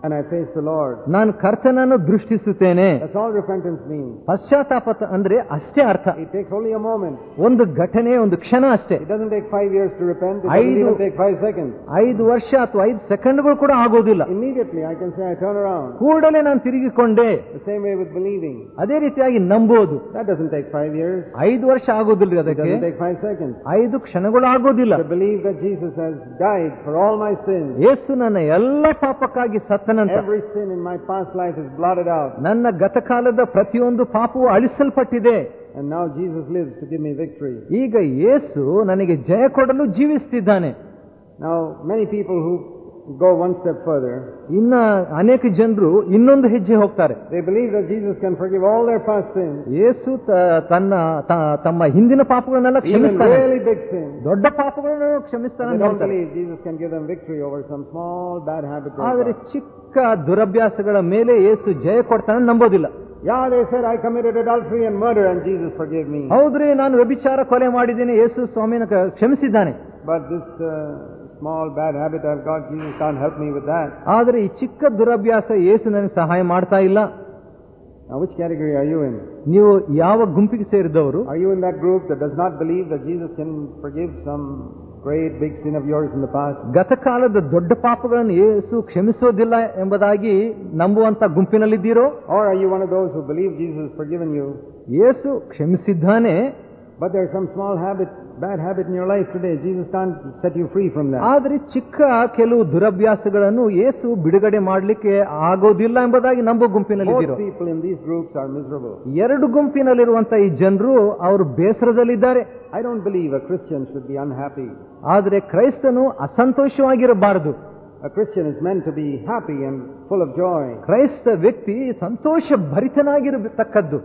And I face the Lord. ನಾನು ಕರ್ತನನ್ನು ದೃಷ್ಟಿಸುತ್ತೇನೆ That's all repentance means. ಪಶ್ಚಾತ್ತಾಪ ತ- ಅಂದ್ರೆ ಅಷ್ಟೇ ಅರ್ಥ It takes only a moment. ಒಂದು ಘಟನೆ ಒಂದು ಕ್ಷಣ ಅಷ್ಟೇ It doesn't take five years to repent. It doesn't ಐದು- even take five seconds. ಐದು ವರ್ಷ ಅಥವಾ ಐದು ಸೆಕೆಂಡ್ಗಳು ಕೂಡ ಆಗೋದಿಲ್ಲ Immediately I can say I turn around. ಕೂಡಲೇ ನಾನು ತಿರುಗಿಕೊಂಡೆ The same way with believing. ಅದೇ ರೀತಿಯಾಗಿ ನಂಬೋದು That doesn't take five years. ಐದು ವರ್ಷ ಆಗೋದಿಲ್ಲ It ಅದಕ್ಕೆ doesn't take five seconds. ಐದು ಕ್ಷಣಗಳು ಆಗೋದಿಲ್ಲ To believe that Jesus has died for all my sins. ಯೇಸು ನನ್ನ ಎಲ್ಲ ಪಾಪಕ್ಕಾಗಿ ಸತ್ತನಂತ Every sin in my past life is blotted out. ನನ್ನ ಗತಕಾಲದ ಪ್ರತಿಯೊಂದು ಪಾಪವು ಅಳಿಸಲ್ಪಟ್ಟಿದೆ And now Jesus lives to give me victory. ಈಗ ಯೇಸು ನನಗೆ ಜಯ ಕೊಡಲು ಜೀವಿಸುತ್ತಿದ್ದಾನೆ Now, many people who go one step further, ಇನ್ನ ಅನೇಕ ಜನರು ಇನ್ನೊಂದು ಹೆಜ್ಜೆ ಹೋಗ್ತಾರೆ they believe that Jesus can forgive all their past sins, ಯೇಸು ತ- ತನ್ನ ತ- ತಮ್ಮ ಹಿಂದಿನ ಪಾಪಗಳನ್ನೆಲ್ಲ even ಕ್ಷಮಿಸ್ತಾನೆ really big sins. ದೊಡ್ಡ ಪಾಪಗಳನ್ನು ಕ್ಷಮಿಸ್ತಾನೆ They ಅಂತ don't ಹೇಳ್ತಾರೆ. believe Jesus can give them victory over some small bad habit. they've ಆದರೆ got. ಚಿಕ್ಕ ಚಿಕ್ಕ ದುರಭ್ಯಾಸಗಳ ಮೇಲೆ ಏಸು ಜಯ ಕೊಡ್ತಾನೆ ನಂಬೋದಿಲ್ಲ. ಸರ್ ಐ ಹೌದ್ರಿ ನಾನು ವ್ಯಭಿಚಾರ ಕೊಲೆ ಮಾಡಿದ್ದೇನೆ ಯೇಸು ಸ್ವಾಮಿನ ಕ್ಷಮಿಸಿದ್ದಾನೆ. ಬಟ್ ದಿಸ್ ಸ್ಮಾಲ್ ಹ್ಯಾಬಿಟ್ ಆದರೆ ಈ ಚಿಕ್ಕ ದುರಭ್ಯಾಸ ಏಸು ನನಗೆ ಸಹಾಯ ಮಾಡ್ತಾ ಇಲ್ಲ. ನೀವು ಯಾವ ಗುಂಪಿಗೆ ಸೇರಿದವರು? Are you in the group that does not believe that Jesus is some great big sin of yours in the past? ಗತಕಾಲದ ದೊಡ್ಡ ಪಾಪಗಳನ್ನು ಯೇಸು ಕ್ಷಮಿಸೋದಿಲ್ಲ ಎಂಬುದಾಗಿ ನಂಬುವಂತ ಗುಂಪಿನಲ್ಲಿದ್ದೀರೋ Or are you one of those who believe Jesus has forgiven you, Yesu ಕ್ಷಮಿಸಿದ್ದಾನೆ but there's some small habit bad habit in your life today. Jesus can't set you free from that. ಆದರೆ ಚಿಕ್ಕ ಕೆಲವು ದುರಭ್ಯಾಸಗಳನ್ನು ಯೇಸು ಬಿಡುಗಡೆ ಮಾಡಲಿಕ್ಕೆ ಆಗೋದಿಲ್ಲ ಎಂಬುದಾಗಿ ನಂಬೋ ಗುಂಪಿನಲ್ಲಿ Both people in these groups are miserable. ಎರಡು ಗುಂಪಿನಲ್ಲಿರುವಂತಹ ಈ ಜನರು ಅವರು ಬೇಸರದಲ್ಲಿದ್ದಾರೆ I don't believe a Christian should be unhappy ಆದರೆ ಕ್ರೈಸ್ತನು ಅಸಂತೋಷವಾಗಿರಬಾರದು A Christian is meant to be happy and full of joy. ಕ್ರೈಸ್ತ ವ್ಯಕ್ತಿ ಸಂತೋಷ ಭರಿತನಾಗಿರತಕ್ಕದ್ದು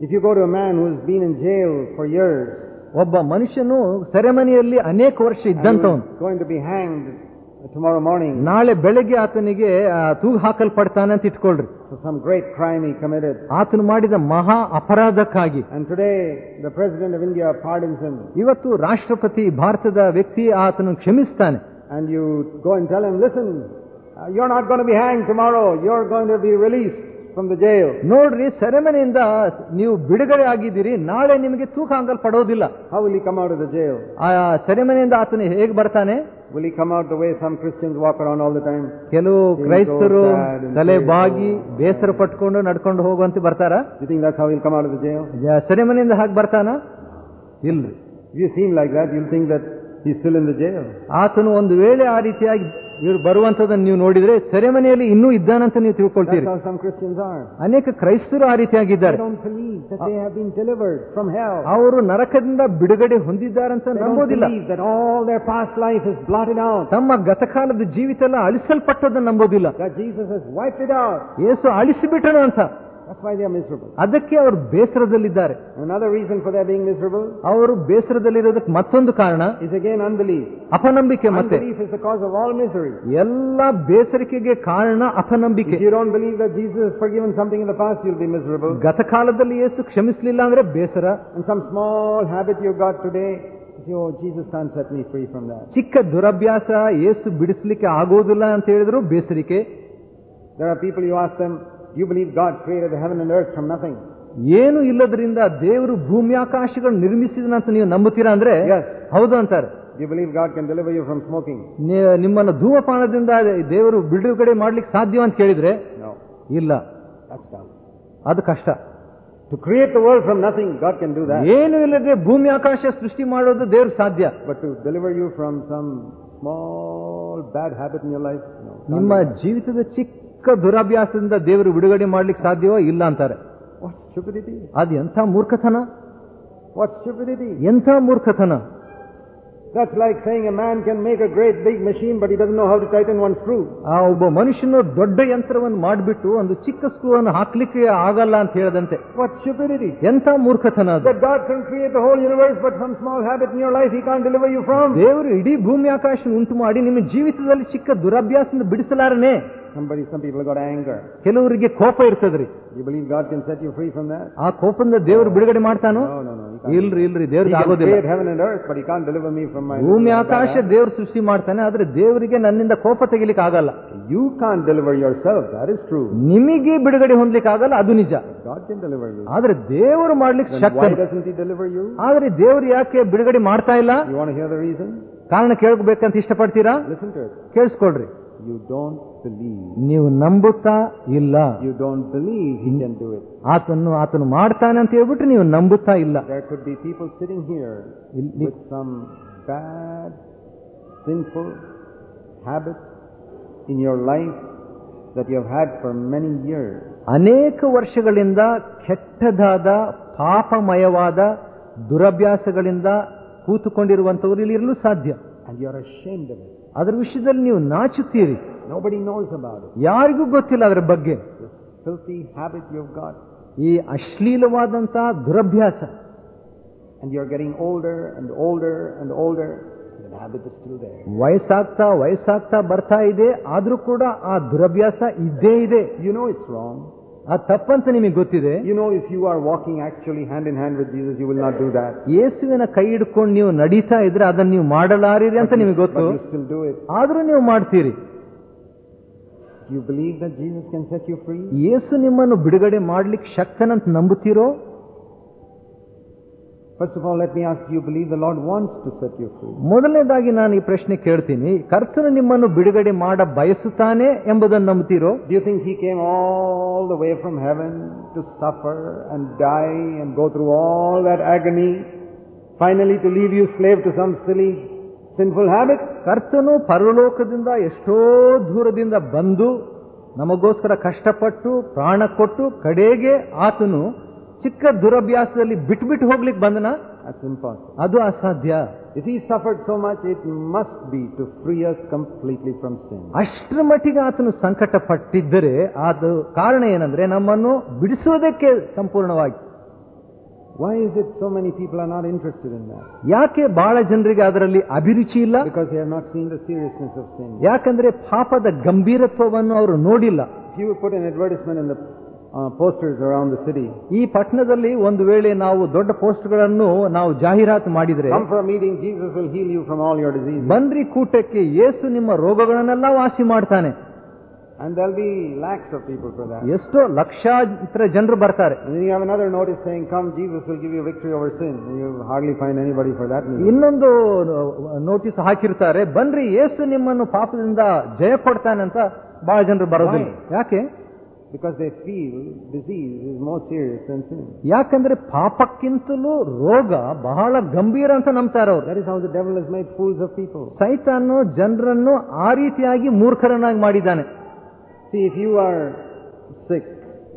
If you go to a man who has been in jail for years, ಒಬ್ಬ ಮನುಷ್ಯನು ಸೆರೆಮನಿಯಲ್ಲಿ ಅನೇಕ ವರ್ಷ ಇದ್ದಂತ ಟುಮಾರೋ ಮಾರ್ನಿಂಗ್ ನಾಳೆ ಬೆಳಗ್ಗೆ ಆತನಿಗೆ ತೂಗು ಹಾಕಲ್ಪಡ್ತಾನೆ ಅಂತ ಇಟ್ಕೊಳ್ರಿ. Some great crime he committed ಆತನು ಮಾಡಿದ ಮಹಾ ಅಪರಾಧಕ್ಕಾಗಿ. And today the president of India pardoned ಇವತ್ತು ರಾಷ್ಟ್ರಪತಿ ಭಾರತದ ವ್ಯಕ್ತಿ ಆತನು ಕ್ಷಮಿಸ್ತಾನೆ. And you go in tell him listen you are not gonna be hang tomorrow you are gonna be release from the jail ನೋಡ್ರಿ ಸೆರೆಮನೆಯಿಂದ ನೀವು ಬಿಡುಗಡೆ ಆಗಿದ್ದೀರಿ ನಾಳೆ ನಿಮಗೆ ತೂಕ ಅಂಗಲ್ ಪಡೋದಿಲ್ಲ. ಹೌ ಇಲ್ಲಿ ಕಮಾಡ್ ದ ಆ ಸೆರೆಮನೆಯಿಂದ ಆತನು ಹೇಗೆ ಬರ್ತಾನೆ? Will he come out the way some Christians walk around all the time ಕೆಲವು ಕ್ರೈಸ್ತರು ತಲೆ ಬಾಗಿ ಬೇಸರ ಪಟ್ಕೊಂಡು ನಡ್ಕೊಂಡು ಹೋಗುವಂತ ಬರ್ತಾರ? You think that's how will come out the jail ಸೆರೆಮನೆಯಿಂದ ಹಾಗೆ ಬರ್ತಾನ? ಇಲ್ರಿ. You seem like that you think that he still in the jail ಆತನು ಒಂದು ವೇಳೆ ಆ ರೀತಿಯಾಗಿ ಇವರು ಬರುವಂತದನ್ನು ನೀವು ನೋಡಿದ್ರೆ ಸೆರೆಮನೆಯಲ್ಲಿ ಇನ್ನೂ ಇದ್ದಾನಂತ ನೀವು ತಿಳ್ಕೊಳ್ತೀರಿ. ಅನೇಕ ಕ್ರೈಸ್ತರು ಆ ರೀತಿಯಾಗಿದ್ದಾರೆ. ಅವರು ನರಕದಿಂದ ಬಿಡುಗಡೆ ಹೊಂದಿದ್ದಾರಂತ ನಂಬೋದಿಲ್ಲ. ತಮ್ಮ ಗತಕಾಲದ ಜೀವಿತ ಎಲ್ಲ ಅಳಿಸಲ್ಪಟ್ಟದನ್ನು ನಂಬೋದಿಲ್ಲ. ಏಸು ಅಳಿಸಿಬಿಟ್ಟನು ಅಂತ. That's why they are miserable. ಅದಕ್ಕೆ ಅವರು ಬೇಸರದಲ್ಲಿದ್ದಾರೆ Another reason for their being miserable ಅವರು ಬೇಸರದಲ್ಲಿರೋದಕ್ಕೆ ಮತ್ತೊಂದು ಕಾರಣ is again unbelief. ಅಪನಂಬಿಕೆ ಮತ್ತೆ Unbelief is the cause of all misery. ಎಲ್ಲ ಬೇಸರಿಕೆಗೆ ಕಾರಣ ಅಪನಂಬಿಕೆ If you don't believe that Jesus has forgiven something in the past, you'll be miserable. ಗತಕಾಲದಲ್ಲಿ ಯೇಸು ಕ್ಷಮಿಸಲಿಲ್ಲ ಅಂದ್ರೆ ಬೇಸರ And some small habit you got today, you say, oh, Jesus can't set me free from that. ಚಿಕ್ಕ ದುರಭ್ಯಾಸ ಯೇಸು ಬಿಡಿಸ್ಲಿಕ್ಕೆ ಆಗೋದಿಲ್ಲ ಅಂತ ಹೇಳಿದ್ರು ಬೇಸರಿಕೆ There are people you ask them, do you believe God created the heaven and earth from nothing? ಏನು ಇಲ್ಲದ್ರಿಂದ ದೇವರು ಭೂಮ್ಯಾಕಾಶಗಳು ನಿರ್ಮಿಸಿದನಂತ ನೀವು ನಂಬುತ್ತೀರಾ ಅಂದ್ರೆ Yes. ಹೌದು ಅಂತಾರೆ you you believe God can deliver you from smoking? ನೀ- ನಿಮ್ಮನ್ನು ಧೂಮಪಾನದಿಂದ ದೇವರು ಬಿಡುಗಡೆ ಮಾಡ್ಲಿಕ್ಕೆ ಸಾಧ್ಯ ಅಂತ ಕೇಳಿದ್ರೆ. ಇಲ್ಲ ಅದು ಕಷ್ಟ To create the world from nothing, God can do that. ಏನು ಇಲ್ಲದೆ ಭೂಮಿ ಆಕಾಶ ಸೃಷ್ಟಿ ಮಾಡೋದು ದೇವ್ರ ಸಾಧ್ಯ deliver you from some small bad habit in your life, nimma jeevitada ನಿಮ್ಮ ಜೀವಿತದ ಚಿಕ್ಕ ದುರಾಭ್ಯಾಸದಿಂದ ದೇವರು ಬಿಡುಗಡೆ ಮಾಡ್ಲಿಕ್ಕೆ ಸಾಧ್ಯವೋ ಇಲ್ಲ ಅಂತಾರೆ? ಅದು ಎಂಥ ಮೂರ್ಖತನ ವಾಟ್? ಎಂಥ ಮೂರ್ಖತನ That's like saying a man can make a great big machine, but he doesn't know how to tighten one screw. ಆ ಒಬ್ಬ ಮನುಷ್ಯನು ದೊಡ್ಡ ಯಂತ್ರವನ್ನು ಮಾಡಿಬಿಟ್ಟು ಒಂದು ಚಿಕ್ಕ ಸ್ಕ್ರೂ ಅನ್ನು ಹಾಕ್ಲಿಕ್ಕೆ ಆಗಲ್ಲ ಅಂತ ಹೇಳದಂತೆ What stupidity? ಎಂಥ ಮೂರ್ಖತನ ಅದು That God can create the whole universe, but some small habit in your life He can't deliver you from. ದೇವರು ಇಡೀ ಭೂಮಿ ಆಕಾಶ ಉಂಟು ಮಾಡಿ ನಿಮ್ಮ ಜೀವಿತದಲ್ಲಿ ಚಿಕ್ಕ ದುರಭ್ಯಾಸದಿಂದ ಬಿಡಿಸಲಾರನೆ Somebody, some people got anger. ಕೆಲವರಿಗೆ ಕೋಪ ಇರ್ತದ್ರಿ You believe God can set you free from that? ಆ ಕೋಪದಿಂದ ದೇವರು ಬಿಡುಗಡೆ ಮಾಡ್ತಾನೋ No, no, no. ಇಲ್ರಿ ಇಲ್ರಿ ದೇವ್ರಿಗೆ ಭೂಮಿ ಆಕಾಶ ದೇವ್ರ ಸೃಷ್ಟಿ ಮಾಡ್ತಾನೆ ಆದ್ರೆ ದೇವರಿಗೆ ನನ್ನಿಂದ ಕೋಪ ತೆಗಿಲಿಕ್ಕೆ ಆಗಲ್ಲ. You can't deliver yourself that is true ನಿಮಗೆ ಬಿಡುಗಡೆ ಹೊಂದ್ಲಿಕ್ಕೆ ಆಗಲ್ಲ ಅದು ನಿಜ. ಡೆಲಿವರ್ ಆದ್ರೆ ದೇವರು ಮಾಡ್ಲಿಕ್ಕೆ ಶಕ್ತಿ ಆದ್ರೆ ದೇವರು ಯಾಕೆ ಬಿಡುಗಡೆ ಮಾಡ್ತಾ ಇಲ್ಲ? ರೀಸನ್ ಕಾರಣ ಕೇಳಬೇಕಂತ ಇಷ್ಟಪಡ್ತೀರಾ? ಕೇಳಿಸ್ಕೊಳ್ರಿ. ಯು ಡೋಂಟ್ ಬಿಲೀವ್ ನೀವು ನಂಬುತ್ತಾ ಇಲ್ಲ. You don't believe he can do it ಆತನು ಆತನು ಮಾಡ್ತಾನೆ ಅಂತ ಹೇಳ್ಬಿಟ್ರೆ ನೀವು ನಂಬುತ್ತಾ ಇಲ್ಲ. There could be people sitting here with some bad sinful habit in your life that you had for many years ಅನೇಕ ವರ್ಷಗಳಿಂದ ಕೆಟ್ಟದಾದ ಪಾಪಮಯವಾದ ದುರಭ್ಯಾಸಗಳಿಂದ ಕೂತುಕೊಂಡಿರುವಂತವರು ಇಲ್ಲಿ ಇರಲು ಸಾಧ್ಯ and you are ashamed the ಅದರ ವಿಷಯದಲ್ಲಿ ನೀವು ನಾಚುತ್ತೀರಿ Nobody knows about it. ಯಾರಿಗೂ ಗೊತ್ತಿಲ್ಲ ಅದರ ಬಗ್ಗೆ This filthy habit you've got. ಈ ಅಶ್ಲೀಲವಾದಂತ ದುರಭ್ಯಾಸ And you're getting older and older and older. And the habit is still there. ವಯಸ್ಸಾಗ್ತಾ ವಯಸ್ಸಾಗ್ತಾ ಬರ್ತಾ ಇದೆ ಆದ್ರೂ ಕೂಡ ಆ ದುರಭ್ಯಾಸ ಇದ್ದೇ ಇದೆ You know it's wrong. ಆ ತಪ್ಪಂತ ನಿಮಗೆ ಗೊತ್ತಿದೆ You know if you are walking actually hand in hand with Jesus, you will not do that. ಯೇಸುವಿನ ಕೈ ಹಿಡ್ಕೊಂಡು ನೀವು ನಡೀತಾ ಇದ್ರೆ ಅದನ್ನ ನೀವು ಮಾಡಲಾರಿರಿ ಅಂತ But you- ನಿಮಗೆ ಗೊತ್ತು but you still do it. ಆದ್ರೂ ನೀವು ಮಾಡ್ತೀರಿ Do you believe that Jesus can set you free? ಯೇಸು ನಿಮ್ಮನ್ನು ಬಿಡುಗಡೆ ಮಾಡ್ಲಿಕ್ಕೆ ಶಕ್ತನಂತ ನಂಬುತ್ತೀರೋ First of all let me ask you believe the Lord wants to set you free? ಮೊದಲನೇದಾಗಿ ನಾನು ಈ ಪ್ರಶ್ನೆ ಕೇಳ್ತೀನಿ ಕರ್ತನು ನಿಮ್ಮನ್ನು ಬಿಡುಗಡೆ ಮಾಡ ಬಯಸುತ್ತಾನೆ ಎಂಬುದನ್ನು ನಂಬುತ್ತೀರೋ Do you think He came all the way from heaven to suffer and die and go through all that agony finally to leave you slave to some silly, sinful habit. ಕರ್ತನು ಪರಲೋಕದಿಂದ ಎಷ್ಟೋ ದೂರದಿಂದ ಬಂದು ನಮಗೋಸ್ಕರ ಕಷ್ಟಪಟ್ಟು ಪ್ರಾಣ ಕೊಟ್ಟು ಕಡೆಗೆ ಆತನು ಚಿಕ್ಕ ದುರಭ್ಯಾಸದಲ್ಲಿ ಬಿಟ್ಬಿಟ್ಟು ಹೋಗ್ಲಿಕ್ಕೆ ಬಂದನ? ಅದು ಅಸಾಧ್ಯ. It is suffered so much it must be to free us completely from same ಅಷ್ಟ್ರ ಮಟ್ಟಿಗೆ ಆತನು ಸಂಕಟ ಪಟ್ಟಿದ್ದರೆ ಅದು ಕಾರಣ ಏನಂದ್ರೆ ನಮ್ಮನ್ನು ಬಿಡಿಸುವುದಕ್ಕೆ ಸಂಪೂರ್ಣವಾಗಿ. Why is it so people people are interested in that? ಯಾಕೆ ಬಹಳ ಜನರಿಗೆ ಅದರಲ್ಲಿ ಅಭಿರುಚಿ ಇಲ್ಲ? Because are not seen the seriousness of same ಯಾಕಂದ್ರೆ ಪಾಪದ ಗಂಭೀರತ್ವವನ್ನು ಅವರು ನೋಡಿಲ್ಲ. You put an advertisement in the uh, posters around the city, ಈ ಪಟ್ಟಣದಲ್ಲಿ ಒಂದು ವೇಳೆ ನಾವು ದೊಡ್ಡ ಪೋಸ್ಟ್ಗಳನ್ನು ನಾವು ಜಾಹೀರಾತು ಮಾಡಿದ್ರೆ come for a meeting, Jesus will heal you from all your diseases. ಬಂದ್ರಿ ಕೂಟಕ್ಕೆ ಯೇಸು ನಿಮ್ಮ ರೋಗಗಳನ್ನೆಲ್ಲ ವಾಸಿ ಮಾಡ್ತಾನೆ And there'll be lakhs of people for that. ಎಷ್ಟೋ ಲಕ್ಷಾಂತರ ಜನರು ಬರ್ತಾರೆ And then you have another notice saying, come, Jesus will give you victory over sin. And you hardly find anybody for that meeting. ಇನ್ನೊಂದು ನೋಟಿಸ್ ಹಾಕಿರ್ತಾರೆ ಬನ್ರಿ ಯೇಸು ನಿಮ್ಮನ್ನು ಪಾಪದಿಂದ ಜಯ ಕೊಡ್ತಾನೆ ಅಂತ ಬಹಳ ಜನರು ಬರೋದಿಲ್ಲ ಯಾಕೆ because they feel disease is more serious ಅಂತ ಯಾಕಂದ್ರೆ ಪಾಪಕ್ಕಿಂತಲೂ ರೋಗ ಬಹಳ ಗಂಭೀರ ಅಂತ ನಂಬ್ತಾರ there is how the devil is my fools of people ಸೈತಾನು ಜನರನ್ನು ಆ ರೀತಿಯಾಗಿ ಮೂರ್ಖರನ್ನಾಗಿ ಮಾಡಿದ್ದಾನೆ. See if you are sick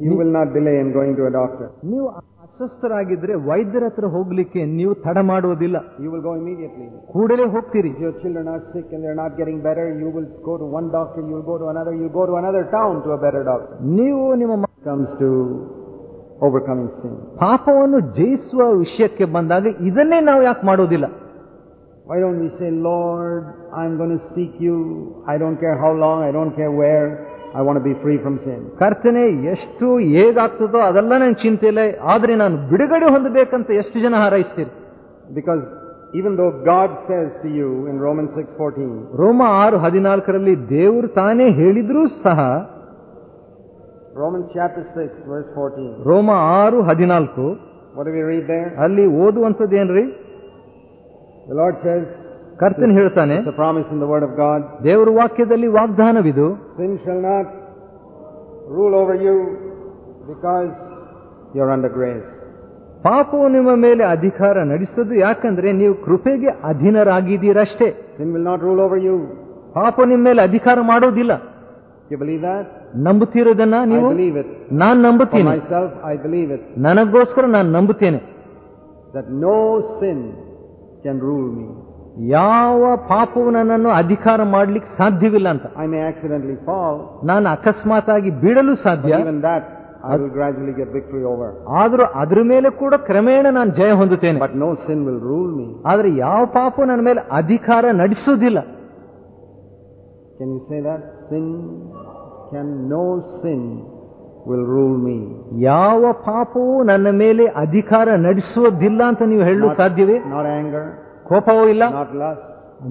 you will not believe in going to a doctor ನೀವು ಅಸ್ವಸ್ಥರಾಗಿದ್ರೆ ವೈದ್ಯರ ಹತ್ರ ಹೋಗ್ಲಿಕ್ಕೆ ನೀವು ತಡ ಮಾಡುವುದಿಲ್ಲ You will go immediately. ಕೂಡಲೇ ಹೋಗ್ತೀರಿ If your children are sick and they're not getting better, you will go to one doctor, you will go to another, you go to another town to a better doctor. ನೀವು ನಿಮ್ಮ ಮ- comes to overcoming sin. ಪಾಪವನ್ನು ಜಯಿಸುವ ವಿಷಯಕ್ಕೆ ಬಂದಾಗ ಇದನ್ನೇ ನಾವು ಯಾಕೆ ಮಾಡೋದಿಲ್ಲ Why don't we say, Lord, I'm going to seek you. I don't care how long, I don't care where. I want to be free from sin. ಕರ್ತನೆ ಎಷ್ಟು ಹೇಗಾಗ್ತದೋ ಅದೆಲ್ಲ ನನಗೆ ಚಿಂತೆ ಇಲ್ಲ ಆದ್ರೆ ನಾನು ಬಿಡುಗಡೆ ಹೊಂದಬೇಕಂತ ಎಷ್ಟು ಜನ ಹಾರೈಸ್ತೀರಿ Because even though God says to you in Romans 6:14, ರೋಮ ಆರು ಹದಿನಾಲ್ಕರಲ್ಲಿ ದೇವರು ತಾನೇ ಹೇಳಿದ್ರೂ ಸಹ Romans chapter 6 verse 14. ರೋಮ ಆರು ಹದಿನಾಲ್ಕು What do we read there? ಅಲ್ಲಿ ಓದುವಂಥದ್ದೇನ್ರಿ The Lord says, ಕರ್ತನ್ ಹೇಳ್ತಾನೆ promise in the word of God ದೇವರ ವಾಕ್ಯದಲ್ಲಿ ವಾಗ್ದಾನವಿದು. Rule over you because you are under grace ಪಾಪವು ನಿಮ್ಮ ಮೇಲೆ ಅಧಿಕಾರ ನಡೆಸೋದು ಯಾಕಂದ್ರೆ ನೀವು ಕೃಪೆಗೆ ಅಧೀನರಾಗಿದ್ದೀರಷ್ಟೇ. Sin will not rule over you ಪಾಪ ನಿಮ್ಮ ಮೇಲೆ ಅಧಿಕಾರ ಮಾಡೋದಿಲ್ಲ. ಯು ಬಿಲೀವ್ ದಟ್ ನಂಬುತ್ತಿರೋದನ್ನ ನೀವು? ಬಿಲೀವ್ ಇಟ್ ನಾನು ನಂಬ್ತೀನಿ ಐ ನನಗೋಸ್ಕರ ನಾನು ನಂಬುತ್ತೇನೆ. That no sin can rule me ಯಾವ ಪಾಪವು ನನ್ನನ್ನು ಅಧಿಕಾರ ಮಾಡಲಿಕ್ಕೆ ಸಾಧ್ಯವಿಲ್ಲ ಅಂತ. ಐ ಮೇ ಆಕ್ಸಿಡೆಂಟ್ಲಿ ಫಾಲ್ ನಾನು ಅಕಸ್ಮಾತ್ ಆಗಿ ಬೀಳಲು ಸಾಧ್ಯ. ಆದರೂ ಅದ್ರ ಮೇಲೆ ಕೂಡ ಕ್ರಮೇಣ ನಾನು ಜಯ ಹೊಂದುತ್ತೇನೆ. But no sin will rule me ಆದರೆ ಯಾವ ಪಾಪ ನನ್ನ ಮೇಲೆ ಅಧಿಕಾರ ನಡೆಸುವುದಿಲ್ಲ can you say that sin can no sin will rule me ಯಾವ ಪಾಪವು ನನ್ನ ಮೇಲೆ ಅಧಿಕಾರ ನಡೆಸುವುದಿಲ್ಲ ಅಂತ ನೀವು ಹೇಳಲು ಸಾಧ್ಯವೇ? ನಾಟ್ ಆಂಗರ್ ಕೋಪವೂ ಇಲ್ಲ.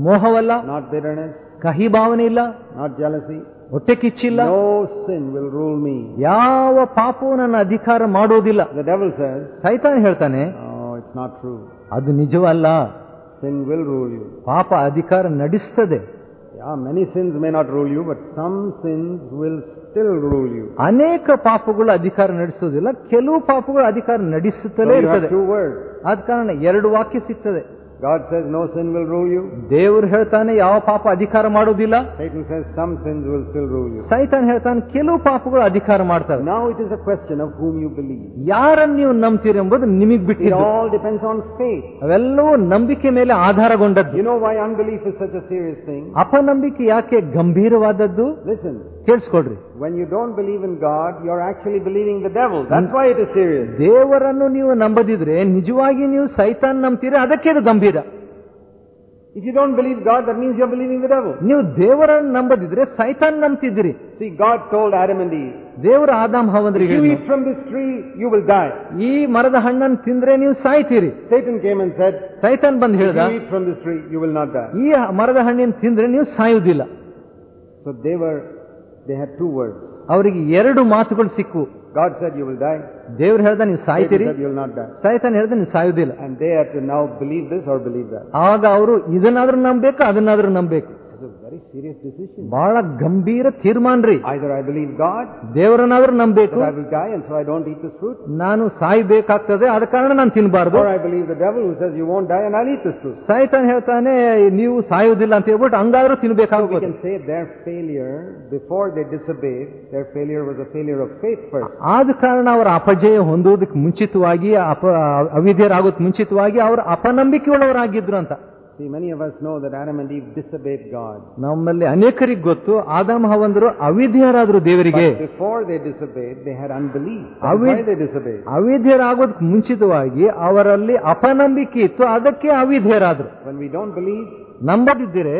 ಮೋಹವಲ್ಲ. ನಾಟ್ ಬೇರೆನೆಸ್ ಕಹಿ ಭಾವನೆ ಇಲ್ಲ. ನಾಟ್ ಜಾಲಸಿ ಹೊಟ್ಟೆ ಕಿಚ್ಚಿಲ್ಲ. No sin will rule me ಯಾವ ಪಾಪವು ನನ್ನ ಅಧಿಕಾರ ಮಾಡುವುದಿಲ್ಲ ದ ಸರ್ ಸೈತಾನ್ ಹೇಳ್ತಾನೆ ಇಟ್ಸ್ ನಾಟ್ ಟ್ರೂ ಅದು ನಿಜವಲ್ಲ. ಸಿನ್ ವಿಲ್ ರೂಲ್ ಯು ಪಾಪ ಅಧಿಕಾರ ನಡೆಸ್ತದೆ. Yeah many sins may not rule you but some sins will still rule you ಅನೇಕ ಪಾಪಗಳು ಅಧಿಕಾರ ನಡೆಸುವುದಿಲ್ಲ ಕೆಲವು ಪಾಪಗಳು ಅಧಿಕಾರ ನಡೆಸುತ್ತಲೇ ಇರ್ತದೆ. ಟೂ ಆದ ಕಾರಣ ಎರಡು ವಾಕ್ಯ ಸಿಗ್ತದೆ. God says no sin will rule you. ದೇವರು ಹೇಳ್ತಾನೆ ಯಾವ ಪಾಪ ಅಧಿಕಾರ ಮಾಡೋದಿಲ್ಲ Satan says some sins will still rule you. ಸೈತಾನ್ ಹೇಳ್ತಾನೆ ಕೆಲವು ಪಾಪಗಳು ಅಧಿಕಾರ ಮಾಡ್ತವೆ Now it is a question of whom you believe. ಯಾರನ್ನು ನೀವು ನಂಬ್ತೀರಿ ಎಂಬುದು ನಿಮಗೆ It ಬಿಟ್ಟಿದ್ದು all depends on faith. ಅವೆಲ್ಲವೂ ನಂಬಿಕೆ ಮೇಲೆ ಆಧಾರಗೊಂಡದ್ದು You know why unbelief is such a serious thing? ಅಪನಂಬಿಕೆ ಯಾಕೆ ಗಂಭೀರವಾದದ್ದು Listen, ಕೇಳಿಸ್ಕೊಡ್ರಿ when you don't believe in God, you're actually believing the devil. That's why it is serious. ದೇವರನ್ನು ನೀವು ನಂಬದಿದ್ರೆ ನಿಜವಾಗಿ ನೀವು ಸೈತಾನ್ ನಂಬ್ತೀರಿ ಅದಕ್ಕೆ ಅದು ಗಂಭೀರ If you don't believe God, that means you're believing the devil. ನೀವು ದೇವರನ್ನು ನಂಬದಿದ್ರೆ ಸೈತಾನ್ ನಂಬ್ತಿದ್ದೀರಿ See, God told Adam and Eve, ದೇವರ Adam if ಹವಂದ್ರಿಗೆ you eat from this tree, you will die. ಈ ಮರದ ಹಣ್ಣನ್ನು ತಿಂದ್ರೆ ನೀವು ಸಾಯ್ತೀರಿ Satan came and said, ಸೈತಾನ್ ಬಂದು if ಹೇಳ್ದ you eat from this tree, you will not die. ಈ ಮರದ ಹಣ್ಣಿನ ತಿಂದ್ರೆ ನೀವು ಸಾಯುವುದಿಲ್ಲ So they were, they had two words. ಅವರಿಗೆ ಎರಡು ಮಾತುಗಳು ಸಿಕ್ಕು God said you will die. ದೇವ್ರು ಹೇಳ್ದ ನೀವು ಸಾಯ್ತೀರಿ said you will not die. ಸೈತಾನ್ ಹೇಳ್ದ ನೀವು ಸಾಯುವುದಿಲ್ಲ And they have to now believe this or believe that. ಆಗ ಅವರು ಇದನ್ನಾದ್ರೂ ನಂಬಬೇಕು ಅದನ್ನಾದ್ರೂ ನಂಬಬೇಕು ಬಹಳ ಗಂಭೀರ ತೀರ್ಮಾನ ರೀ. ಐ ದರ್ ಐ ಗಾಡ್ ದೇವರನ್ನಾದ್ರೂ ನಂಬಬೇಕು. ಐ ಬಿಲ್ ಡೈ ಐ ನಾನು ಸಾಯಬೇಕಾಗ್ತದೆ ಆದ ಕಾರಣ ನಾನು ತಿನ್ಬಾರ್ದು. ಐ ಬಲ್ ಯು ಸೆಜ್ ಯುನ್ ಹೇಳ್ತಾನೆ ನೀವು ಸಾಯುವುದಿಲ್ಲ ಅಂತ ಹೇಳ್ಬಿಟ್ಟು ಹಂಗಾದ್ರೂ ತಿನ್ಬೇಕಾಗುತ್ತೆ ಆಫ್ ಆದ ಕಾರಣ ಅವರ ಅಪಜಯ ಹೊಂದುವುದಕ್ಕೆ ಮುಂಚಿತವಾಗಿ ಅಪ ಅವಿಧಿಯರ್ ಮುಂಚಿತವಾಗಿ ಅವರ ಅಪನಂಬಿಕೆ ಆಗಿದ್ರು ಅಂತ. See, many of us know that Adam and Eve disobeyed God. ನಮ್ಮಲ್ಲಿ ಅನೇಕರಿಗೆ ಗೊತ್ತು ಆದಾಮ ಹವಂದರು ಅವಿದ್ಯರಾದ್ರು ದೇವರಿಗೆ But before they disobeyed, they had unbelief. That's why they disobeyed. ಅವಿದ್ಯರಾಗೋದಕ್ಕೆ ಮುಂಚಿತವಾಗಿ ಅವರಲ್ಲಿ ಅಪನಂಬಿಕೆ ಇತ್ತು ಅದಕ್ಕೆ ಅವಿದ್ಯರಾದ್ರು When we don't believe, ನಂಬದಿದ್ದರೆ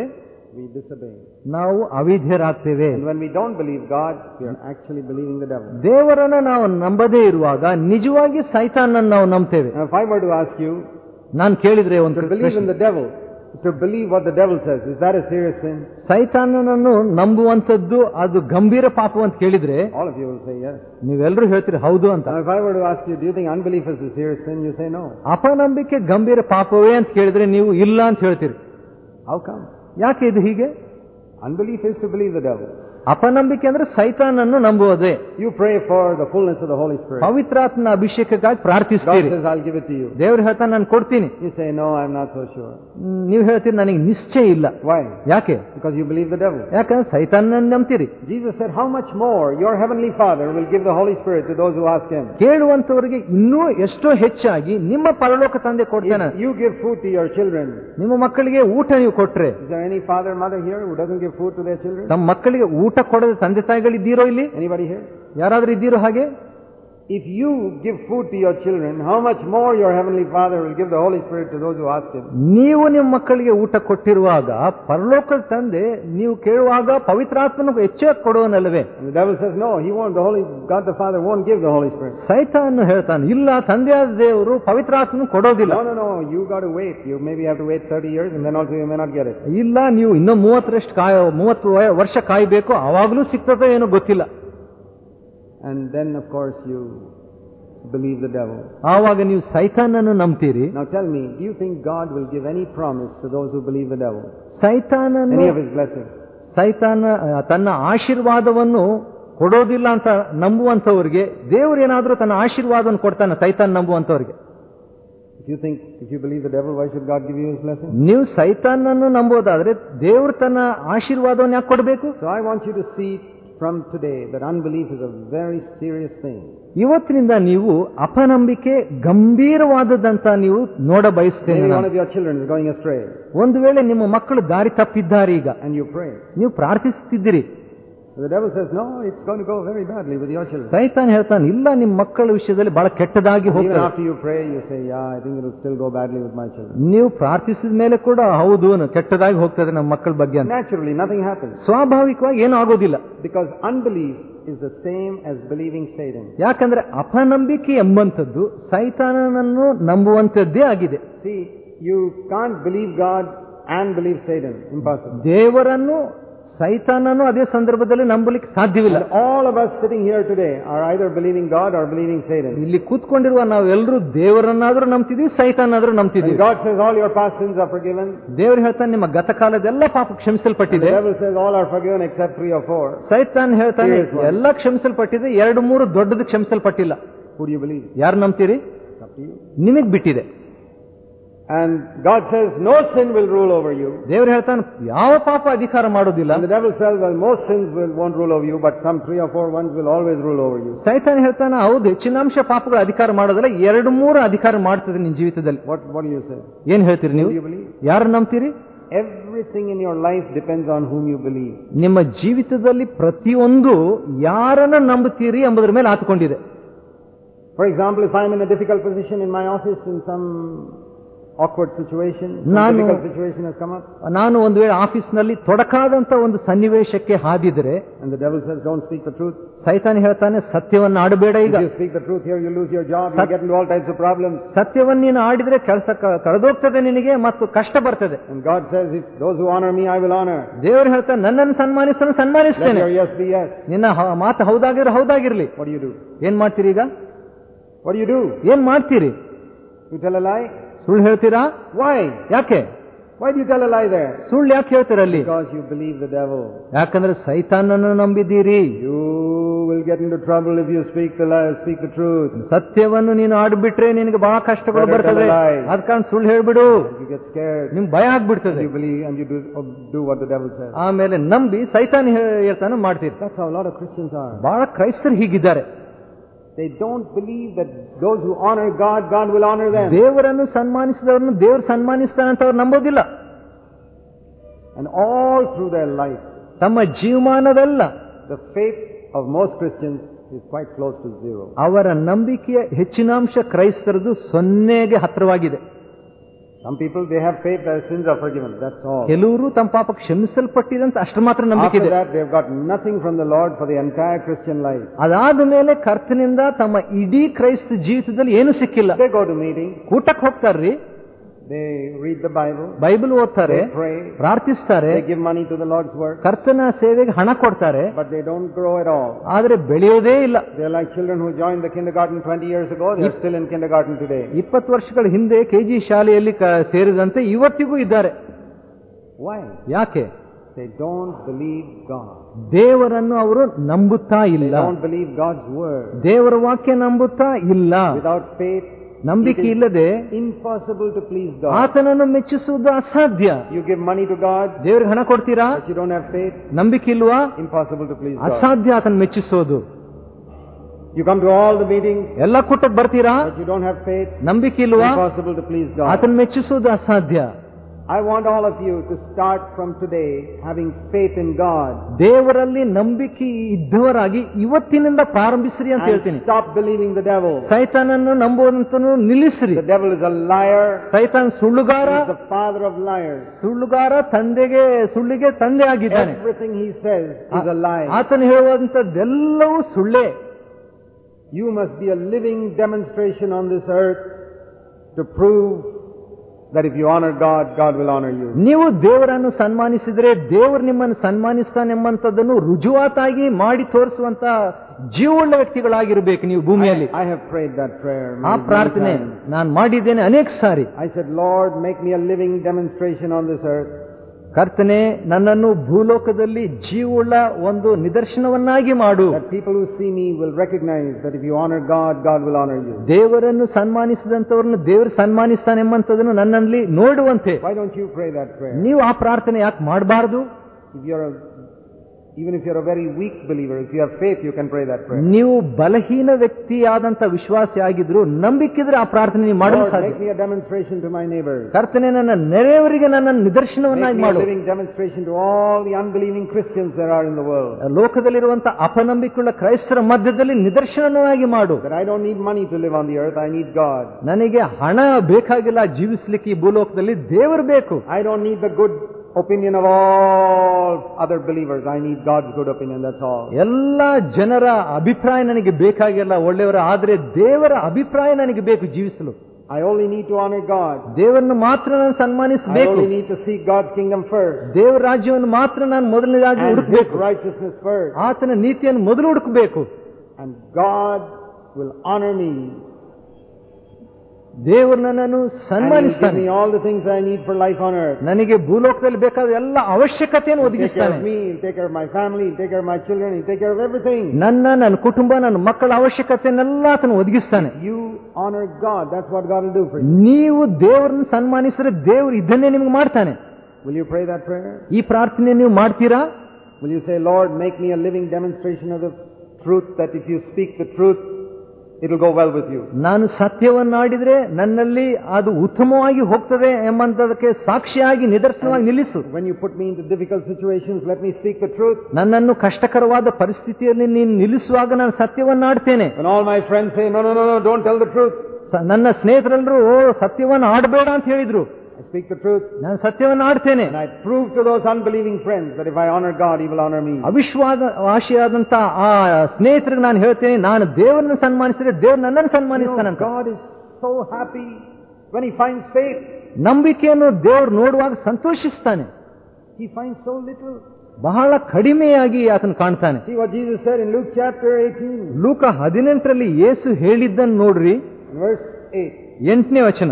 we disobey. ನಾವು ಅವಿದ್ಯರಾಗ್ತೇವೆ And when we don't believe God, we are actually believing the devil. ದೇವರನ್ನ ನಾವು ನಂಬದೇ ಇರುವಾಗ ನಿಜವಾಗಿ ಸೈತಾನನ್ನು ನಾವು ನಂಬ್ತೇವೆ Now, if I were to ask you ನಾನು ಕೇಳಿದ್ರೆ ಒಂದು ಈ ಒಂದು devil it's to believe what the devil says is dat a serious sin? ಸೈತಾನನನ್ನು ನಂಬುವಂಥದ್ದು ಅದು ಗಂಭೀರ ಪಾಪ ಅಂತ ಕೇಳಿದ್ರೆ all of you will say ಹೌದು ಅಂತ. ಆ ಕೈ ಬಿಡಿ do you think アン belief is serious sin? You say no ಅಪನಂಬಿಕೆ ಗಂಭೀರ ಪಾಪವೇ ಅಂತ ಕೇಳಿದ್ರೆ ನೀವು ಇಲ್ಲ ಅಂತ ಹೇಳ್ತೀ್ರಿ. ಹೌಕ ಯಾಕೆ ಇದು ಹೀಗೆ? ಹೀಗೆ アン belief to believe the devil ಅಪನಂಬಿಕೆ ಅಂದ್ರೆ ಸೈತಾನನ್ನು ನಂಬುವುದೇ You pray for the fullness of the Holy Spirit. ಪವಿತ್ರಾತ್ಮನ ಅಭಿಷೇಕಕ್ಕಾಗಿ God ಪ್ರಾರ್ಥಿಸ್ತೀರಿ says, I'll give it to you. ದೇವ್ರು ಹೇಳ್ತಾನೆ ನಾನು ಕೊಡ್ತೀನಿ You say, no, I'm not so sure. ಹ್ಮ್, ನೀವು ಹೇಳ್ತೀರಿ ನನಗೆ ನಿಶ್ಚಯ ಇಲ್ಲ Why? ಯಾಕೆ Because you believe the devil. ಯಾಕಂದ್ರೆ ಸೈತಾನನ್ನು ನಂಬ್ತೀರಿ Jesus said, how much more your heavenly Father will give the Holy Spirit to those who ask Him. ಕೇಳುವಂತವರಿಗೆ ಇನ್ನೂ ಎಷ್ಟೋ ಹೆಚ್ಚಾಗಿ ನಿಮ್ಮ ಪರಲೋಕ ತಂದೆ ಕೊಡ್ತಾನೆ If you give food to your children, ನಿಮ್ಮ ಮಕ್ಕಳಿಗೆ ಊಟ ನೀವು ಕೊಟ್ರೆ is there any father, mother here who doesn't give food to their children? ತಮ್ಮ ಮಕ್ಕಳಿಗೆ ಊಟ ಕೊಡದ ತಂದೆ ತಾಯಿಗಳಿದ್ದೀರೋ ಇಲ್ಲಿ Anybody here? ಯಾರಾದರೂ ಇದ್ದೀರೋ ಹಾಗೆ If you give food to your children, how much more your heavenly Father will give the Holy Spirit to those who ask Him? ನೀವು ನಿಮ್ಮ ಮಕ್ಕಳಿಗೆ ಊಟ ಕೊಟ್ಟಿರುವಾಗ ಪರಲೋಕದ ತಂದೆ ನೀವು ಕೇಳುವಾಗ ಪವಿತ್ರಾತ್ಮನ ಹೆಚ್ಚಾಗಿ ಕೊಡುವನಲ್ಲವೇ the devil says, no, He won't. The Holy God the Father won't give the Holy Spirit. ಸೈತಾನ್ನು ಹೇಳ್ತಾನೆ ಇಲ್ಲ ತಂದೆಯಾದ ದೇವರು ಪವಿತ್ರಾತ್ಮನ ಕೊಡೋದಿಲ್ಲ No, no, no. You got to wait. You maybe have to wait 30 years, and then also you may not get it. ಇಲ್ಲ ನೀವು ಇನ್ನೂ ಮೂವತ್ತರಷ್ಟು ಕಾಯ ಮೂವತ್ತು ವ- ವರ್ಷ ಕಾಯಬೇಕು ಅವಾಗಲೂ ಸಿಗ್ತದೋ ಏನೋ ಗೊತ್ತಿಲ್ಲ And then, of course, you believe the devil. ಆವಾಗ ನೀವು ಸೈತಾನನ್ನು ನಂಬ್ತೀರಿ Now, tell me, do you think God will give any promise to those who believe the devil? ಸೈತಾನನ್ನು Any of His blessings? ಸೈತಾನ ಆ, ತನ್ನ ಆಶೀರ್ವಾದವನ್ನು ಕೊಡೋದಿಲ್ಲ ಅಂತ ನಂಬುವಂತವರಿಗೆ ದೇವರು ಏನಾದ್ರೂ ತನ್ನ ಆಶೀರ್ವಾದವನ್ನು ಕೊಡ್ತಾನೆ ಸೈತಾನ್ ನಂಬುವಂತವರಿಗೆ If you think, if you believe the devil, why should God give you His blessing? ನೀವು ಸೈತಾನನ್ನು ನಂಬೋದಾದ್ರೆ ದೇವರು ತನ್ನ ಆಶೀರ್ವಾದವನ್ನು ಯಾಕೆ ಕೊಡಬೇಕು So I want you to see from today that unbelief is a very serious thing. ಇವತ್ತಿನಿಂದ ನೀವು ಅಪನಂಬಿಕೆ ಗಂಭೀರವಾದದ್ದಂತ ನೀವು ನೋಡ ಬಯಸ್ತೇನೆ ಒಂದು ವೇಳೆ ನಿಮ್ಮ ಮಕ್ಕಳು ದಾರಿ ತಪ್ಪಿದ್ದಾರೆ ಈಗ. ನೀವು ಪ್ರಾರ್ಥಿಸುತ್ತಿದ್ದೀರಿ. The devil says, no, it's going to go very badly with your children. ಸೈತಾನ್ ಹೇಳ್ತಾನೆ ಇಲ್ಲ ನಿಮ್ಮ ಮಕ್ಕಳ ವಿಷಯದಲ್ಲಿ ಬಹಳ ಕೆಟ್ಟದಾಗಿ Even after you pray, you say, yeah, I think it will still go badly with my children. ನೀವು ಪ್ರಾರ್ಥಿಸಿದ ಮೇಲೆ ಕೂಡ ಹೌದು ಕೆಟ್ಟದಾಗಿ ಹೋಗ್ತದೆ ನಮ್ಮ ಮಕ್ಕಳ ಬಗ್ಗೆ ಅಂತ Naturally, nothing happens. ಸ್ವಾಭಾವಿಕವಾಗಿ ಏನೂ ಆಗೋದಿಲ್ಲ Because unbelief is the same as believing Satan. ಯಾಕಂದ್ರೆ ಅಪನಂಬಿಕೆ ಎಂಬಂಥದ್ದು ಸೈತಾನನನ್ನು ನಂಬುವಂಥದ್ದೇ ಆಗಿದೆ See, you can't believe God and believe Satan. Impossible. ದೇವರನ್ನು ಸೈತಾನನು ಅದೇ ಸಂದರ್ಭದಲ್ಲಿ ನಂಬಲಿಕ್ಕೆ ಸಾಧ್ಯವಿಲ್ಲ all all of us sitting here today are either believing God or believing Satan. ಇಲ್ಲಿ ಕೂತ್ಕೊಂಡಿರುವ ನಾವೆಲ್ಲರೂ ದೇವರನ್ನಾದರೂ ನಂಬ್ತಿದೀವಿ ಸೈತಾನಾದರೂ ನಂಬ್ತಿದೀವಿ God says all your past sins are forgiven. ದೇವರು ಹೇಳ್ತಾನೆ ನಿಮ್ಮ ಗತಕಾಲದೆಲ್ಲ ಪಾಪ ಕ್ಷಮಿಸಲ್ಪಟ್ಟಿದೆ devil says all are forgiven except three or four. ಸೈತಾನ್ ಹೇಳ್ತಾನೆ ಎಲ್ಲ ಕ್ಷಮಿಸಲ್ಪಟ್ಟಿದೆ ಎರಡು ಮೂರು ದೊಡ್ಡದು ಕ್ಷಮಿಸಲ್ಪಟ್ಟಿಲ್ಲ do you believe? ಯಾರು ನಂಬ್ತೀರಿ. ನಿಮಗ್ ಬಿಟ್ಟಿದೆ And God says no sin will rule over you. ದೇವರು ಹೇಳ್ತಾನೆ ಯಾವ ಪಾಪ ಅಧಿಕಾರ ಮಾಡೋದಿಲ್ಲ And the devil says, well, most sins will, won't rule over you, but some three or four ones will always rule over you. ಸೈತಾನ್ ಹೇಳ್ತಾನೆ ಹೌದು ಹೆಚ್ಚಿನಾಂಶ ಪಾಪಗಳ ಅಧಿಕಾರ ಮಾಡೋದಿಲ್ಲ ಎರಡು ಮೂರು ಅಧಿಕಾರ ಮಾಡ್ತದೆ ನಿನ್ನ ಜೀವಿತದಲ್ಲಿ What, what do you say? ಏನ್ ಹೇಳ್ತೀರಿ neevu ನೀವು ಯಾರು ನಂಬ್ತೀರಿ Everything in your life depends on whom you believe. ನಿಮ್ಮ ಜೀವಿತದಲ್ಲಿ ಪ್ರತಿಯೊಂದು ಯಾರನ್ನ ನಂಬುತ್ತೀರಿ ಎಂಬುದರ ಮೇಲೆ ಆತುಕೊಂಡಿದೆ For example, if I'm in a difficult position in my office in some awkward situation, some ನಾನು- difficult situation has come up, ನಾನು ಒಂದು ವೇಳೆ ಆಫೀಸ್ನಲ್ಲಿ ತೊಡಕಾದಂತ ಒಂದು ಸನ್ನಿವೇಶಕ್ಕೆ ಹಾದಿದ್ರೆ and the devil says, don't speak the truth. ಸೈತಾನ್ ಹೇಳ್ತಾನೆ ಸತ್ಯವನ್ನ ಆಡಬೇಡ If ಈಗ you speak the truth here, you lose your job, you Sat- get into all types of problems. ಸತ್ಯವನ್ನ ನೀನು ಆಡಿದ್ರೆ ಕೆಲಸ ಕಳೆದೋಗ್ತದೆ ನಿನಗೆ ಮತ್ತು ಕಷ್ಟ ಬರ್ತದೆ And God says, if those who honor me, I will honor. ದೇವರು ಹೇಳ್ತಾನೆ ನನ್ನನ್ನು ಸನ್ಮಾನಿಸಲು Let ಸನ್ಮಾನಿಸ್ತೇನೆ your yes be yes. ನಿನ್ನ ಹ- ಮಾತು ಹೌದಾಗಿರೋ ಹೌದಾಗಿರ್ಲಿ What do you do? ಏನ್ ಮಾಡ್ತೀರಿ ಈಗ What do you do? ಏನ್ ಮಾಡ್ತೀರಿ You tell a lie? ಸುಳ್ಳು ಹೇಳ್ತೀರಾ? ವೈ ಯಾಕೆ? ವೈ ಯು ಟೆಲ್ ಇದೆ ಸುಳ್ಳು ಯಾಕೆ ಹೇಳ್ತೀರಾ ಅಲ್ಲಿ? ಬಿಕಾಸ್ ಯು ಬಿಲೀವ್ ದ ದೇವ ಯಾಕಂದ್ರೆ ಸೈತಾನನ್ನು ನಂಬಿದ್ದೀರಿ. You will get into trouble if you speak speak truth ಸತ್ಯವನ್ನು ನೀನು ಆಡ್ಬಿಟ್ರೆ ನಿನಗೆ ಬಹಳ ಕಷ್ಟಗಳು ಬರ್ತದೆ. ಅದ ಕಾರಣ ಸುಳ್ಳು ಹೇಳ್ಬಿಡು. ಯು ಗೆಟ್ ಸ್ಕೇರ್ಡ್ ನಿಮ್ ಭಯ ಆಗ್ಬಿಡ್ತದೆ. You believe and you do what the devil says ಆಮೇಲೆ ನಂಬಿ ಸೈತಾನ ಹೇಳ್ತಾನೆ ಮಾಡ್ತೀರಿ. That's how lot of Christians are ಬಹಳ ಕ್ರೈಸ್ತರು ಹೀಗಿದ್ದಾರೆ. They don't believe that those who honor God, God will honor them. ದೇವರನ್ನು ಸನ್ಮಾನಿಸಿದವರನ್ನು ದೇವರು ಸನ್ಮಾನಿಸ್ತಾನೆ ಅಂತ ಅವ್ರು ನಂಬೋದಿಲ್ಲ And all through their life, ತಮ್ಮ ಜೀವಮಾನವೆಲ್ಲ the faith of most Christians is quite close to zero. ಅವರ ನಂಬಿಕೆಯ ಹೆಚ್ಚಿನಾಂಶ ಕ್ರೈಸ್ತರದು ಸೊನ್ನೆಗೆ ಹತ್ತಿರವಾಗಿದೆ Some people, they have faith their sins are forgiven. That's all. ಕೆಲವರು ತಮ್ಮ ಪಾಪ ಕ್ಷಮಿಸಲ್ಪಟ್ಟಿದೆ ಅಂತ ಅಷ್ಟು ಮಾತ್ರ ನಂಬಿಕೆ After ಇದೆ that, they've got nothing from the Lord for the entire Christian life. ಅದಾದ ಮೇಲೆ ಕರ್ತನಿಂದ ತಮ್ಮ ಇಡೀ ಕ್ರೈಸ್ತ ಜೀವಿತದಲ್ಲಿ ಏನು ಸಿಕ್ಕಿಲ್ಲ They go to meetings, ಕೂಟಕ್ಕೆ ಹೋಗ್ತಾರ್ರಿ they read the Bible, Bible ಓದ್ತಾರೆ ಪ್ರಾರ್ಥಿಸ್ತಾರೆ they give money to the Lord's work, ಕರ್ತನ ಸೇವೆಗೆ ಹಣ ಕೊಡ್ತಾರೆ but they don't grow at ಆದ್ರೆ ಬೆಳೆಯೋದೇ ಇಲ್ಲ children who joined the kindergarten 20 years ago, they're still in kindergarten today. ಇಪ್ಪತ್ತು ವರ್ಷಗಳ ಹಿಂದೆ ಕೆಜಿ ಶಾಲೆಯಲ್ಲಿ ಸೇರಿದಂತೆ ಇವತ್ತಿಗೂ ಇದ್ದಾರೆ Why? ಯಾಕೆ They don't believe God. ದೇವರನ್ನು ಅವರು ನಂಬುತ್ತಾ They ಇಲ್ಲ don't believe God's word. ದೇವರ ವಾಕ್ಯ ನಂಬುತ್ತಾ ಇಲ್ಲ Without faith, ನಂಬಿಕೆ ಇಲ್ಲದೆ ಇಂಪಾಸಿಬಲ್ ಟು ಪ್ಲೀಸ್ ಗಾಡ್ ಆತನನ್ನು ಮೆಚ್ಚಿಸುವುದು ಅಸಾಧ್ಯ. You give money to God ದೇವರಿಗೆ ಹಣ ಕೊಡ್ತೀರಾ? ಯು ಡೋಂಟ್ ಹ್ಯಾವ್ ಫೇತ್ ನಂಬಿಕೆ ಇಲ್ವಾ? ಇಂಪಾಸಿಬಲ್ ಟು ಪ್ಲೀಸ್ ಅಸಾಧ್ಯ ಆತನ ಮೆಚ್ಚಿಸೋದು. You come to all the meeting ಎಲ್ಲ ಕೂಟಕ್ಕೆ ಬರ್ತೀರಾ? ಯು ಡೋಂಟ್ ಹ್ಯಾವ್ ಫೇತ್ ನಂಬಿಕೆ ಇಲ್ವಾ? ಇಂಪಾಸಿಬಲ್ ಟು ಪ್ಲೀಸ್ ಗಾಡ್ ಆತನ ಮೆಚ್ಚಿಸುವುದು ಅಸಾಧ್ಯ. I want all of you to start from today having faith in God ದೇವರಲ್ಲಿ ನಂಬಿಕೆ ಇದ್ದವರಾಗಿ ಇವತ್ತಿನಿಂದ ಪ್ರಾರಂಭಿಸ್ರಿ ಅಂತ and ಹೇಳ್ತೀನಿ stop believing the devil. ಸೈತಾನನ್ನು ನಂಬುವಂತನು ನಿಲ್ಲಿಸ್ರಿ The devil is a liar. ಸೈತಾನ್ ಸುಳ್ಳುಗಾರ He is the father of liars. ಸುಳ್ಳುಗಾರ ತಂದೆಗೆ ಸುಳ್ಳಿಗೆ ತಂದೆ ಆಗಿದ್ದಾನೆ Everything he says is a lie. ಆತನು ಹೇಳುವಂತದ್ದೆಲ್ಲವೂ ಸುಳ್ಳೇ You must be a living demonstration on this earth to prove that if you honor God, God will honor you. ನೀವು ದೇವರನ್ನು ಸನ್ಮಾನಿಸಿದರೆ ದೇವರು ನಿಮ್ಮನ್ನು ಸನ್ಮಾನಿಸ್ತಾನೆಂಬಂತದ್ದನ್ನು ರುಜುವಾತಾಗಿ ಮಾಡಿ ತೋರಿಸುವಂತಹ ಜೀವುಳ್ಳ ವ್ಯಕ್ತಿಗಳಾಗಿರಬೇಕು ನೀವು ಭೂಮಿಯಲ್ಲಿ. I have prayed that prayer ಆ ಪ್ರಾರ್ಥನೆ ನಾನು ಮಾಡಿದ್ದೇನೆ ಅನೇಕ ಸಾರಿ. I said Lord make me a living demonstration on this earth ಕರ್ತನೆ ನನ್ನನ್ನು ಭೂಲೋಕದಲ್ಲಿ ಜೀವುಳ್ಳ ಒಂದು ನಿದರ್ಶನವನ್ನಾಗಿ ಮಾಡು. People will recognise God you ದೇವರನ್ನು ಸನ್ಮಾನಿಸಿದಂತವರನ್ನು ದೇವರು ಸನ್ಮಾನಿಸ್ತಾನೆ ಎಂಬಂತದನ್ನು ನನ್ನಲ್ಲಿ ನೋಡುವಂತೆ. ನೀವು ಆ ಪ್ರಾರ್ಥನೆ ಯಾಕೆ ಮಾಡಬಾರದು? You are even if you're a very weak believer, if you have faith, you can pray that prayer. ನೀವು ಬಲಹೀನ ವ್ಯಕ್ತಿಯಾದಂತ ವಿಶ್ವಾಸಿ ಆಗಿದ್ರು ನಂಬಿಕಿದ್ರೆ ಆ ಪ್ರಾರ್ಥನೆ ನೀವು ಮಾಡಲು Lord, ಸಾಧ್ಯ make me a demonstration to my neighbors. ಕರ್ತನೆ ನನ್ನ ನೆರೆಯವರಿಗೆ ನನ್ನ Make ನಿದರ್ಶನವನ್ನಾಗಿ me a ಮಾಡು living demonstration to all the unbelieving Christians there are in the world. ಲೋಕದಲ್ಲಿರುವಂತ ಅಪನಂಬಿಕೆಯುಳ್ಳ ಕ್ರೈಸ್ತರ ಮಧ್ಯದಲ್ಲಿ ನಿದರ್ಶನವನ್ನಾಗಿ ಮಾಡು That I don't need money to live on the earth, I need God. ನನಗೆ ಹಣ ಬೇಕಾಗಿಲ್ಲ ಜೀವಿಸ್ಲಿಕ್ಕೆ ಈ ಭೂಲೋಕದಲ್ಲಿ ದೇವರು ಬೇಕು I don't need the good opinion of all other believers. I need God's good opinion, that's all. ಎಲ್ಲ ಜನರ ಅಭಿಪ್ರಾಯ ನನಗೆ ಬೇಕಾಗಿಲ್ಲ ಒಳ್ಳೆಯವರ ಆದ್ರೆ ದೇವರ ಅಭಿಪ್ರಾಯ ನನಗೆ ಬೇಕು ಜೀವಿಸಲು I only need to honor God. ದೇವರನ್ನು ಮಾತ್ರ ನಾನು I ಸನ್ಮಾನಿಸಬೇಕು only need to seek God's kingdom first. ದೇವರ ರಾಜ್ಯವನ್ನು ಮಾತ್ರ ನಾನು ಮೊದಲನೇದಾಗಿ And His ಹುಡುಕಬೇಕು righteousness first. ಆತನ ನೀತಿಯನ್ನು ಮೊದಲು ಹುಡುಕಬೇಕು And God will honor me. ದೇವರು ನನ್ನನ್ನು And He'll give ಸನ್ಮಾನಿಸ್ತಾನೆ me all the things I need for life on earth. ನನಗೆ ಭೂಲೋಕದಲ್ಲಿ ಬೇಕಾದ ಎಲ್ಲ ಅವಶ್ಯಕತೆಯನ್ನು He'll take care ಒದಗಿಸ್ತಾನೆ of me, he'll take care of my family, he'll take care of my children, he'll take care of everything. ನನ್ನ ನನ್ನ ಕುಟುಂಬ ನನ್ನ ಮಕ್ಕಳ ಅವಶ್ಯಕತೆಯನ್ನೆಲ್ಲ ಆತನು ಒದಗಿಸ್ತಾನೆ You honor God, that's what God will do for you. ನೀವು ದೇವರನ್ನು ಸನ್ಮಾನಿಸಿದ್ರೆ ದೇವರು ಇದನ್ನೇ ನಿಮ್ಗೆ ಮಾಡ್ತಾನೆ Will you pray that prayer? ಈ ಪ್ರಾರ್ಥನೆ ನೀವು ಮಾಡ್ತೀರಾ Will you say, Lord, make me a living demonstration of the truth that if you speak the truth, it'll go well with you ನಾನು ಸತ್ಯವನ್ನಾಡಿದ್ರೆ ನನ್ನಲ್ಲಿ ಅದು ಉತ್ತಮವಾಗಿ ಹೋಗ್ತದೆ ಎಂಬಂತದಕ್ಕೆ ಸಾಕ್ಷಿಯಾಗಿ ನಿದರ್ಶನವಾಗಿ ನಿಲ್ಲಿಸು. When you put me into difficult situations, let me speak the truth. ನನ್ನನ್ನು ಕಷ್ಟಕರವಾದ ಪರಿಸ್ಥಿತಿಯಲ್ಲಿ ನೀನು ನಿಲ್ಲಿಸುವಾಗ ನಾನು ಸತ್ಯವನ್ನಾಡ್ತೇನೆ. ಆಡ್ತೇನೆ all my friends say, no, no, no, no, don't tell the truth, ಸ- ನನ್ನ ಸ್ನೇಹಿತರೆಲ್ಲರೂ ಸತ್ಯವನ್ನು ಆಡಬೇಡ ಅಂತ ಹೇಳಿದ್ರು. I speak the truth. ನಾನು ಸತ್ಯವನ್ನು ಆಡ್ತೇನೆ And I prove to those unbelieving friends that if I honor God, He will honor me. ಅವಿಶ್ವಾದ ವಾಸಿಯಾದಂತ ಆ ಸ್ನೇಹಿತರಿಗೆ ನಾನು ಹೇಳ್ತೇನೆ ನಾನು ದೇವರನ್ನು ಸನ್ಮಾನಿಸಿದ್ರೆ ದೇವರು ನನ್ನನ್ನು You know, ಸನ್ಮಾನಿಸ್ತಾನಂತ God is so happy when He finds faith. ನಂಬಿಕೆಯನ್ನು ದೇವರು ನೋಡುವಾಗ ಸಂತೋಷಿಸ್ತಾನೆ He finds so little. ಬಹಳ ಕಡಿಮೆಯಾಗಿ ಆತನು ಕಾಣ್ತಾನೆ See what Jesus said in Luke chapter 18, ಲೂಕ ಹದಿನೆಂಟರಲ್ಲಿ ಯೇಸು ಹೇಳಿದ್ದನ್ನು ನೋಡ್ರಿ in verse 8. ಎಂಟನೇ ವಚನ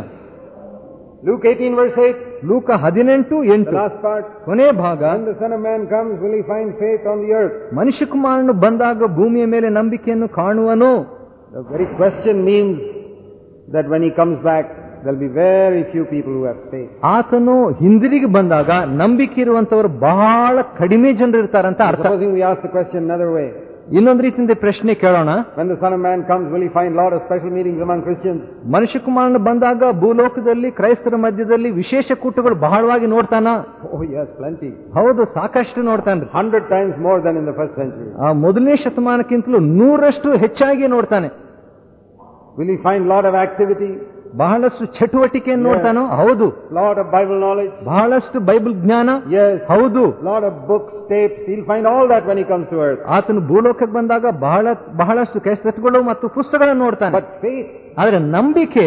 Luke 18 verse 8, ಲೂಕ ಹದಿನೆಂಟು the ಎಂಟು last part. ಕೊನೆ ಭಾಗ When the Son of Man comes, will he find faith on the earth? ಮನುಷ್ಯ ಕುಮಾರನು ಬಂದಾಗ ಭೂಮಿಯ ಮೇಲೆ ನಂಬಿಕೆಯನ್ನು ಕಾಣುವನು The very question means that when he comes back, there'll be very few people who have faith. ಆತನು ಹಿಂದಿರುಗಿ ಬಂದಾಗ ನಂಬಿಕೆ ಇರುವಂತವರು ಬಹಳ ಕಡಿಮೆ ಜನರು ಇರ್ತಾರಂತ ಅರ್ಥ Supposing we ask the question another way. ಇನ್ನೊಂದು ರೀತಿಯಿಂದ ಪ್ರಶ್ನೆ ಕೇಳೋಣ. ಮನುಷ್ಯ ಕುಮಾರ್ ಬಂದಾಗ ಭೂಲೋಕದಲ್ಲಿ ಕ್ರೈಸ್ತರ ಮಧ್ಯದಲ್ಲಿ ವಿಶೇಷ ಕೂಟಗಳು ಬಹಳವಾಗಿ ನೋಡ್ತಾನ? ಹೌದು ಸಾಕಷ್ಟು ನೋಡ್ತಾನೆ hundred times more than in first century ಆ ಮೊದಲನೇ ಶತಮಾನಕ್ಕಿಂತಲೂ ನೂರಷ್ಟು ಹೆಚ್ಚಾಗಿ ನೋಡ್ತಾನೆ. Will you find lot of activity ಬಹಳಷ್ಟು ಚಟುವಟಿಕೆಯನ್ನು ನೋಡ್ತಾನೋ? ಹೌದು. ಲಾರ್ಡ್ ಆಫ್ ಬೈಬಲ್ ನಾಲೆಜ್ ಬಹಳಷ್ಟು ಬೈಬಲ್ ಜ್ಞಾನ? ಹೌದು. Lot of books tapes he'll find all that when comes to world ಆತನು ಭೂಲೋಕಕ್ಕೆ ಬಂದಾಗ ಬಹಳ ಬಹಳಷ್ಟು ಕೆಸೆಟ್ಗಳು ಮತ್ತು ಪುಸ್ತಕಗಳನ್ನು ನೋಡ್ತಾನೆ. ಆದರೆ ನಂಬಿಕೆ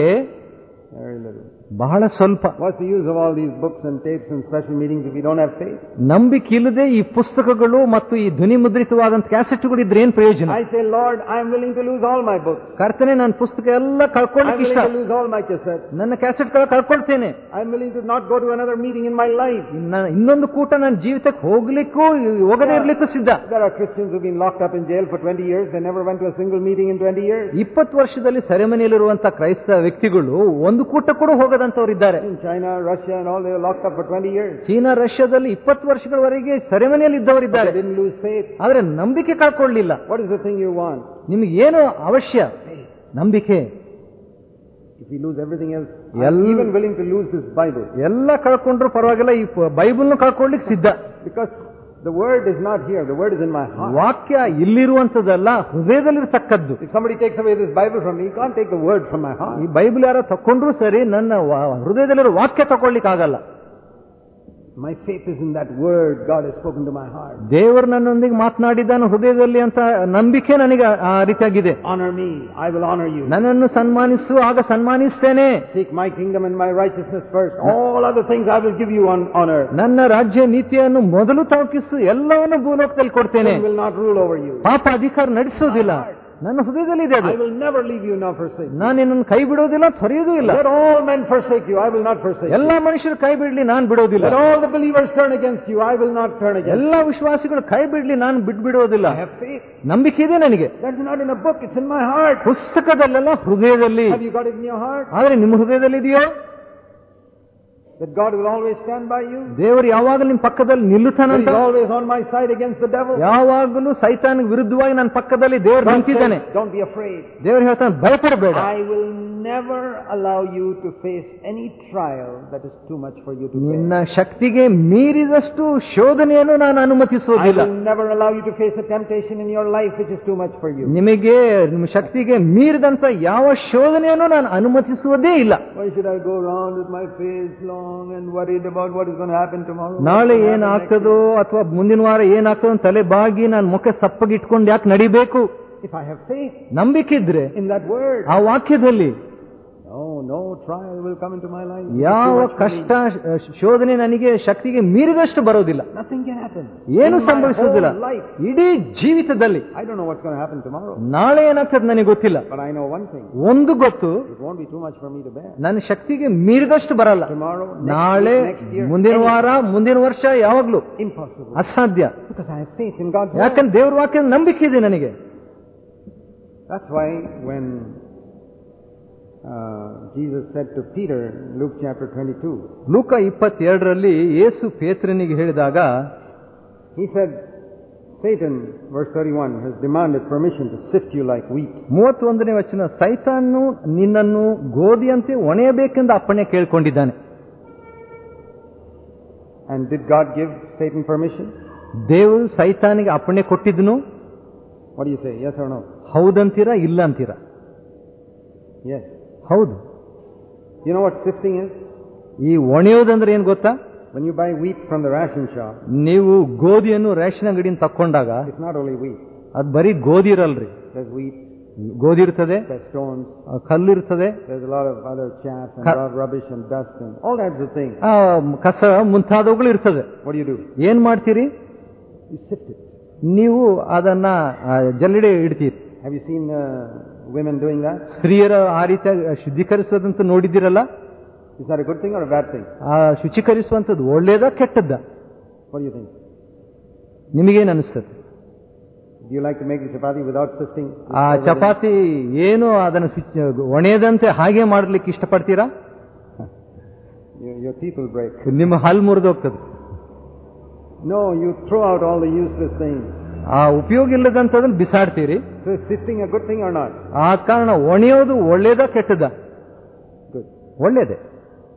ಹೇಳಿದರು ಬಹಳ ಸ್ವಲ್ಪ. What's use of all these books and tapes and special meetings if we don't have faith ನಂಬಿಕೆ ಇಲ್ಲದೆ ಈ ಪುಸ್ತಕಗಳು ಮತ್ತು ಈ ಧ್ವನಿಮುದ್ರಿತವಾದಂತ ಕ್ಯಾಸೆಟ್‌ಗಳು ಇದ್ರೆ ಏನು ಪ್ರಯೋಜನ? I say Lord I am willing to lose all my book ಕರ್ತನೆ ನನ್ನ ಪುಸ್ತಕ ಎಲ್ಲ ಕಳ್ಕೋಣಕ್ಕೆ ಇಷ್ಟ. Lose all my books sir ನನ್ನ cassette ಕಳ್ಕೊಳ್ತೇನೆ. I and mean I do not go to another meeting in my life. ಇನ್ನೊಂದು ಕೂಟ ನನ್ನ ಜೀವಿತಕ್ಕೆ ಹೋಗ್ಲಿಕ್ಕೂ ಹೋಗದೇ ಇರಲಿಕ್ಕೂ ಸಿದ್ಧ. There are Christians have been locked up in jail for 20 years they never went to a single meeting in 20 years 20 ವರ್ಷದಲ್ಲಿ ಸೆರೆಮನೆಯಲ್ಲಿ ಇರುವಂತ ಕ್ರೈಸ್ತ ವ್ಯಕ್ತಿಗಳು ಒಂದು ಕೂಟ ಕೂಡ ಹೋಗ ಮಾಡಿದಂತವರು ಇದ್ದಾರೆ ಚೀನಾ ರಷ್ಯಾದಲ್ಲಿ ಇಪ್ಪತ್ತು ವರ್ಷಗಳವರೆಗೆ ಸೆರೆಮನೆಯಲ್ಲಿ ಇದ್ದವರು ಇದ್ದಾರೆ ಆದ್ರೆ ನಂಬಿಕೆ ಕಳ್ಕೊಳ್ಳಿಲ್ಲ ವಾಟ್ ಇಸ್ ಯು ವಾಂಟ್ ನಿಮ್ಗೆ ಏನು ಅವಶ್ಯ? ನಂಬಿಕೆ. ಎಲ್ಲ ಕಳ್ಕೊಂಡ್ರು ಪರವಾಗಿಲ್ಲ ಈ ಬೈಬಲ್ ಕಳ್ಕೊಳ್ಳಿಕ್ ಸಿದ್ಧ. Because the word is not here the word is in my heart ವಾಕ್ಯ ಇಲ್ಲಿರುವಂತದ್ದಲ್ಲ ಹೃದಯದಲ್ಲಿರತಕ್ಕದ್ದು. If somebody takes away this Bible from you can't take the word from my heart ಈ ಬೈಬಲ್ ಯಾರ ತಕೊಂಡ್ರು ಸರಿ ನನ್ನ ಹೃದಯದಲ್ಲಿರೋ ವಾಕ್ಯ ತಗೊಳ್ಳಿಕ್ಕಾಗಲ್ಲ My faith is in that word God has spoken to my heart. ದೇವರು ನನ್ನೊಂದಿಗೆ ಮಾತನಾಡಿದ್ದಾನು ಹೃದಯದಲ್ಲಿ ಅಂತ ನಂಬಿಕೆ ನನಗೆ ಆ ರೀತಿಯಾಗಿದೆ Honor me, I will honor you. ನನ್ನನ್ನು ಸನ್ಮಾನಿಸು ಆಗ ಸನ್ಮಾನಿಸ್ತೇನೆ Seek my kingdom and my righteousness first. All other things I will give you on honor. ನನ್ನ ರಾಜ್ಯ ನೀತಿಯನ್ನು ಮೊದಲು ತವಕಿಸು ಎಲ್ಲವನ್ನು ಭೂಲೋಕದಲ್ಲಿ ಕೊಡ್ತೇನೆ Sin will not rule over you. ಪಾಪ ಅಧಿಕಾರ ನಡೆಸೋದಿಲ್ಲ ನನ್ನ ಹೃದಯದಲ್ಲಿ ಇದೆ I will never you not forsake ನಾನು ನಿನ್ನನ್ನು ಕೈ ಬಿಡೋದಿಲ್ಲ ತೊರೆಯೋದೂ ಇಲ್ಲ. ಎಲ್ಲ ಆಲ್ ಐ ವಿಲ್ ನಾಟ್ ಮನುಷ್ಯರು ಕೈ ಬಿಡ್ಲಿ ನಾನು ಬಿಡೋದಿಲ್ಲ. ಎಲ್ಲ turn you I will not turn ವಿಶ್ವಾಸಿಗಳು ಕೈ ಬಿಡ್ಲಿ ನಾನು ಬಿಟ್ಟು ಬಿಡೋದಿಲ್ಲ ನಂಬಿಕೆ ಇದೆ ನನಗೆ. That's not in a book it's in my heart ಪುಸ್ತಕದಲ್ಲೆಲ್ಲ ಹೃದಯದಲ್ಲಿ. ಆದರೆ ಆದ್ರೆ ನಿಮ್ಮ ಹೃದಯದಲ್ಲಿ ಇದೆಯೋ That God will always stand by you? ದೇವರು ಯಾವಾಗಲೂ ನಿಮ್ಮ ಪಕ್ಕದಲ್ಲಿ That ನಿಲ್ಲುತ್ತಾನಂತ He's always on my side against the devil? ಯಾವಾಗಲೂ ಸೈತಾನಿಗೆ ವಿರುದ್ಧವಾಗಿ ನನ್ನ ಪಕ್ಕದಲ್ಲಿ ದೇವರು God ನಿಂತಿದ್ದಾನೆ says, don't be afraid. ದೇವರು ಹೇಳ್ತಾನೆ ಭಯಪಡಬೇಡ I will never allow you to face any trial that is too much for you to face. ನಿನ್ನ ಶಕ್ತಿಗೆ ಮೀರಿದಷ್ಟು ಶೋಧನೆಯನ್ನು ನಾನು I ಅನುಮತಿಸುವುದಿಲ್ಲ will never allow you to face a temptation in your life which is too much for you. ನಿಮಗೆ ನಿಮ್ಮ ಶಕ್ತಿಗೆ ಮೀರಿದಂತ ಯಾವ ಶೋಧನೆಯನ್ನು ನಾನು ಅನುಮತಿಸುವುದೇ ಇಲ್ಲ Why should I go around with my face long and worried about what is going to happen tomorrow? ನಾಳೆ What aaktado athwa ಏನಾಗ್ತದೋ ಅಥವಾ ಮುಂದಿನ ವಾರ ಏನಾಗ್ತದೋ ಅಂತ ತಲೆ ಬಾಗಿ ನಾನು ಮುಖ ಸಪ್ಪಗಿಟ್ಕೊಂಡು ಯಾಕೆ ನಡಿಬೇಕು? If I have faith ನಂಬಿಕೆ ಇದ್ರೆ in that word, ಆ ವಾಕ್ಯದಲ್ಲಿ ಯಾವ ಕಷ್ಟ ಶೋಧನೆ ನನಗೆ ಶಕ್ತಿಗೆ ಮೀರಿದಷ್ಟು ಬರೋದಿಲ್ಲ ಏನು ಸಂಭವಿಸೋದಿಲ್ಲ ಇಡೀ ಜೀವಿತದಲ್ಲಿ. I don't know what's happen tomorrow ನಾಳೆ ಏನಾಗ್ತದೆ ನನಗೆ ಗೊತ್ತಿಲ್ಲ. ಐ ನೋ ಒನ್ ಒಂದು ಗೊತ್ತು. ಟೂ ಮಚ್ ನನ್ನ ಶಕ್ತಿಗೆ ಮೀರಿದಷ್ಟು ಬರಲ್ಲ. ನಾಳೆ ಮುಂದಿನ ವಾರ ಮುಂದಿನ ವರ್ಷ ಯಾವಾಗ್ಲೂ. ಇಂಪಾಸಿಬಲ್ ಅಸಾಧ್ಯ. ಯಾಕಂದ್ರೆ ದೇವ್ರ ವಾಕ್ಯದ ನಂಬಿಕೆ ಇದೆ ನನಗೆ. That's why when uh, said to Peter Luke chapter twenty 22, ಲೂಕ ಇಪ್ಪತ್ತೆರಡರಲ್ಲಿ ಯೇಸು ಪೇತ್ರನಿಗೆ ಹೇಳಿದಾಗ he said, Satan, verse 31, has demanded permission to sift you like wheat. ಮೂವತ್ತೊಂದನೇ ವಚನ ಸೈತಾನು ನಿನ್ನನ್ನು ಗೋಧಿಯಂತೆ ಒಣೆಯಬೇಕೆಂದು ಅಪ್ಪಣೆ ಕೇಳಿಕೊಂಡಿದ್ದಾನೆ and did God give Satan permission? ದೇವರು ಸೈತಾನಿಗೆ ಅಪ್ಪಣೆ ಕೊಟ್ಟಿದ್ನು What do you say? Yes or no? ಹೌದಂತೀರಾ ಇಲ್ಲ ಅಂತೀರಾ Yes. ಹೌದು. You know what sifting is ಈ ಒಣಿಯೋದು ಏನು ಗೊತ್ತಾ? When you buy wheat from the ration shop ನೀವು ಗೋಧಿಯನ್ನು ರೇಷನ್ ಅಂಗಡಿನಿಂದ ತಕ್ಕೊಂಡಾಗ ಇಟ್ಸ್ नॉट ಓನ್ಲಿ ವೀಟ್ ಅದು ಬರೀ ಗೋಧಿ ಇರಲ್ರಿ. ಬಿಕಾಸ್ ವೀಟ್ ಗೋಧಿ ಇರ್ತದೆ ಸ್ಟೋನ್ಸ್ ಕಲ್ಲು ಇರ್ತದೆ. There is chaff and rod rubbish all types of things ಕಸ ಮುಂತಾದವುಗಳು ಇರ್ತದೆ. ವಾಟ್ ಏನು ಮಾಡ್ತೀರಿ? ಯು ಸೆಟ್ ನೀವು ಅದನ್ನ ಜಲ್ಲಡೆ ಇಡ್ತೀರಿ. Have you seen women doing that? ಸ್ತ್ರೀಯರ ಆ ರೀತಿಯಾಗಿ ಶುದ್ಧೀಕರಿಸೋದಂತ ನೋಡಿದ್ದೀರಲ್ಲ Is that a good thing or a bad thing? ಆ ಶುಚೀಕರಿಸುವಂಥದ್ದು ಒಳ್ಳೇದ ಕೆಟ್ಟದ್ದ What do you think? ನಿಮಗೇನು ಅನಿಸ್ತದೆ Do you like to make the chapati without sifting? ಆ ಚಪಾತಿ ಏನು ಅದನ್ನು ಶುಚಿ ಒಣೆಯದಂತೆ ಹಾಗೆ ಮಾಡಲಿಕ್ಕೆ ಇಷ್ಟಪಡ್ತೀರಾ Your, your teeth will break. ನಿಮ್ಮ ಹಲ್ಲು ಮುರಿದೋಗ್ತದೆ No, you throw out all the useless things. ಆ ಉಪಯೋಗ ಇಲ್ಲದಂತಂದ್ರೆ ಬಿಸಾಡ್ತೀರಿ. ಆ ಗುಡ್ ಆ ಕಾರಣ ಒಣಿಯೋದು ಒಳ್ಳೇದ ಕೆಟ್ಟದ? ಒಳ್ಳೇದೇ.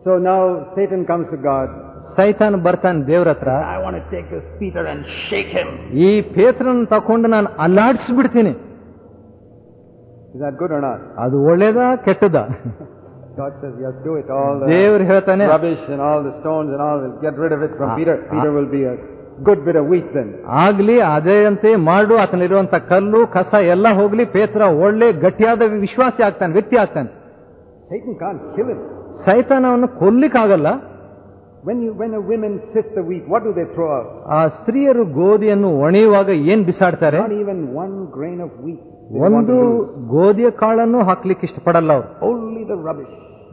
ಸೊ ನಾವು ಸ್ಟೇಟ್ ಕಮ್ಸ್ ಗಾರ್ ಸೈಥಾನ್ ಬರ್ತಾನ್ ದೇವ್ರ ಹತ್ರ. ಐ ಟೇಕ್ ಶೇಕ್ ಈ ಫೇತ್ರನ್ ತಕೊಂಡು ನಾನು ಅನಾಡಿಸ್ ಬಿಡ್ತೀನಿ ಗುಡ್ ಅದು ಒಳ್ಳೇದ ಕೆಟ್ಟದ? ದೇವ್ರು ಯಸ್ ಇಟ್ ಆಲ್ ಹೇಳ್ತಾನೆ all stones all from good ಬಿರ weak then ಆಗ್ಲಿ ಅದೇ ಅಂತೆ ಮಾಡು ಆತನಲ್ಲಿರುವಂತ ಕಲ್ಲು ಕಸ ಎಲ್ಲ ಹೋಗ್ಲಿ ಪೇತ್ರ ಒಳ್ಳೆ ಗಟ್ಟಿಯಾದ ವಿಶ್ವಾಸ ಆಗ್ತಾನೆ ವ್ಯಕ್ತಿ ಆಗ್ತಾನೆ. ಸೈತನ್ ಕಾಲ್ ಕಿಲ್ ಸೈತಾನ ಕೊಲ್ಲಿಕ್ಕಾಗಲ್ಲ when you when women sift the wheat what do they throw away ಆ ಸ್ತ್ರೀಯರು ಗೋಧಿಯನ್ನು ಒಣೆಯುವಾಗ ಏನ್ ಬಿಸಾಡ್ತಾರೆ? Even one grain of wheat ಒಂದು ಗೋಧಿಯ ಕಾಳನ್ನು ಹಾಕ್ಲಿಕ್ಕೆ ಇಷ್ಟಪಡಲ್ಲ ಅವರು. ಓನ್ಲಿ ದ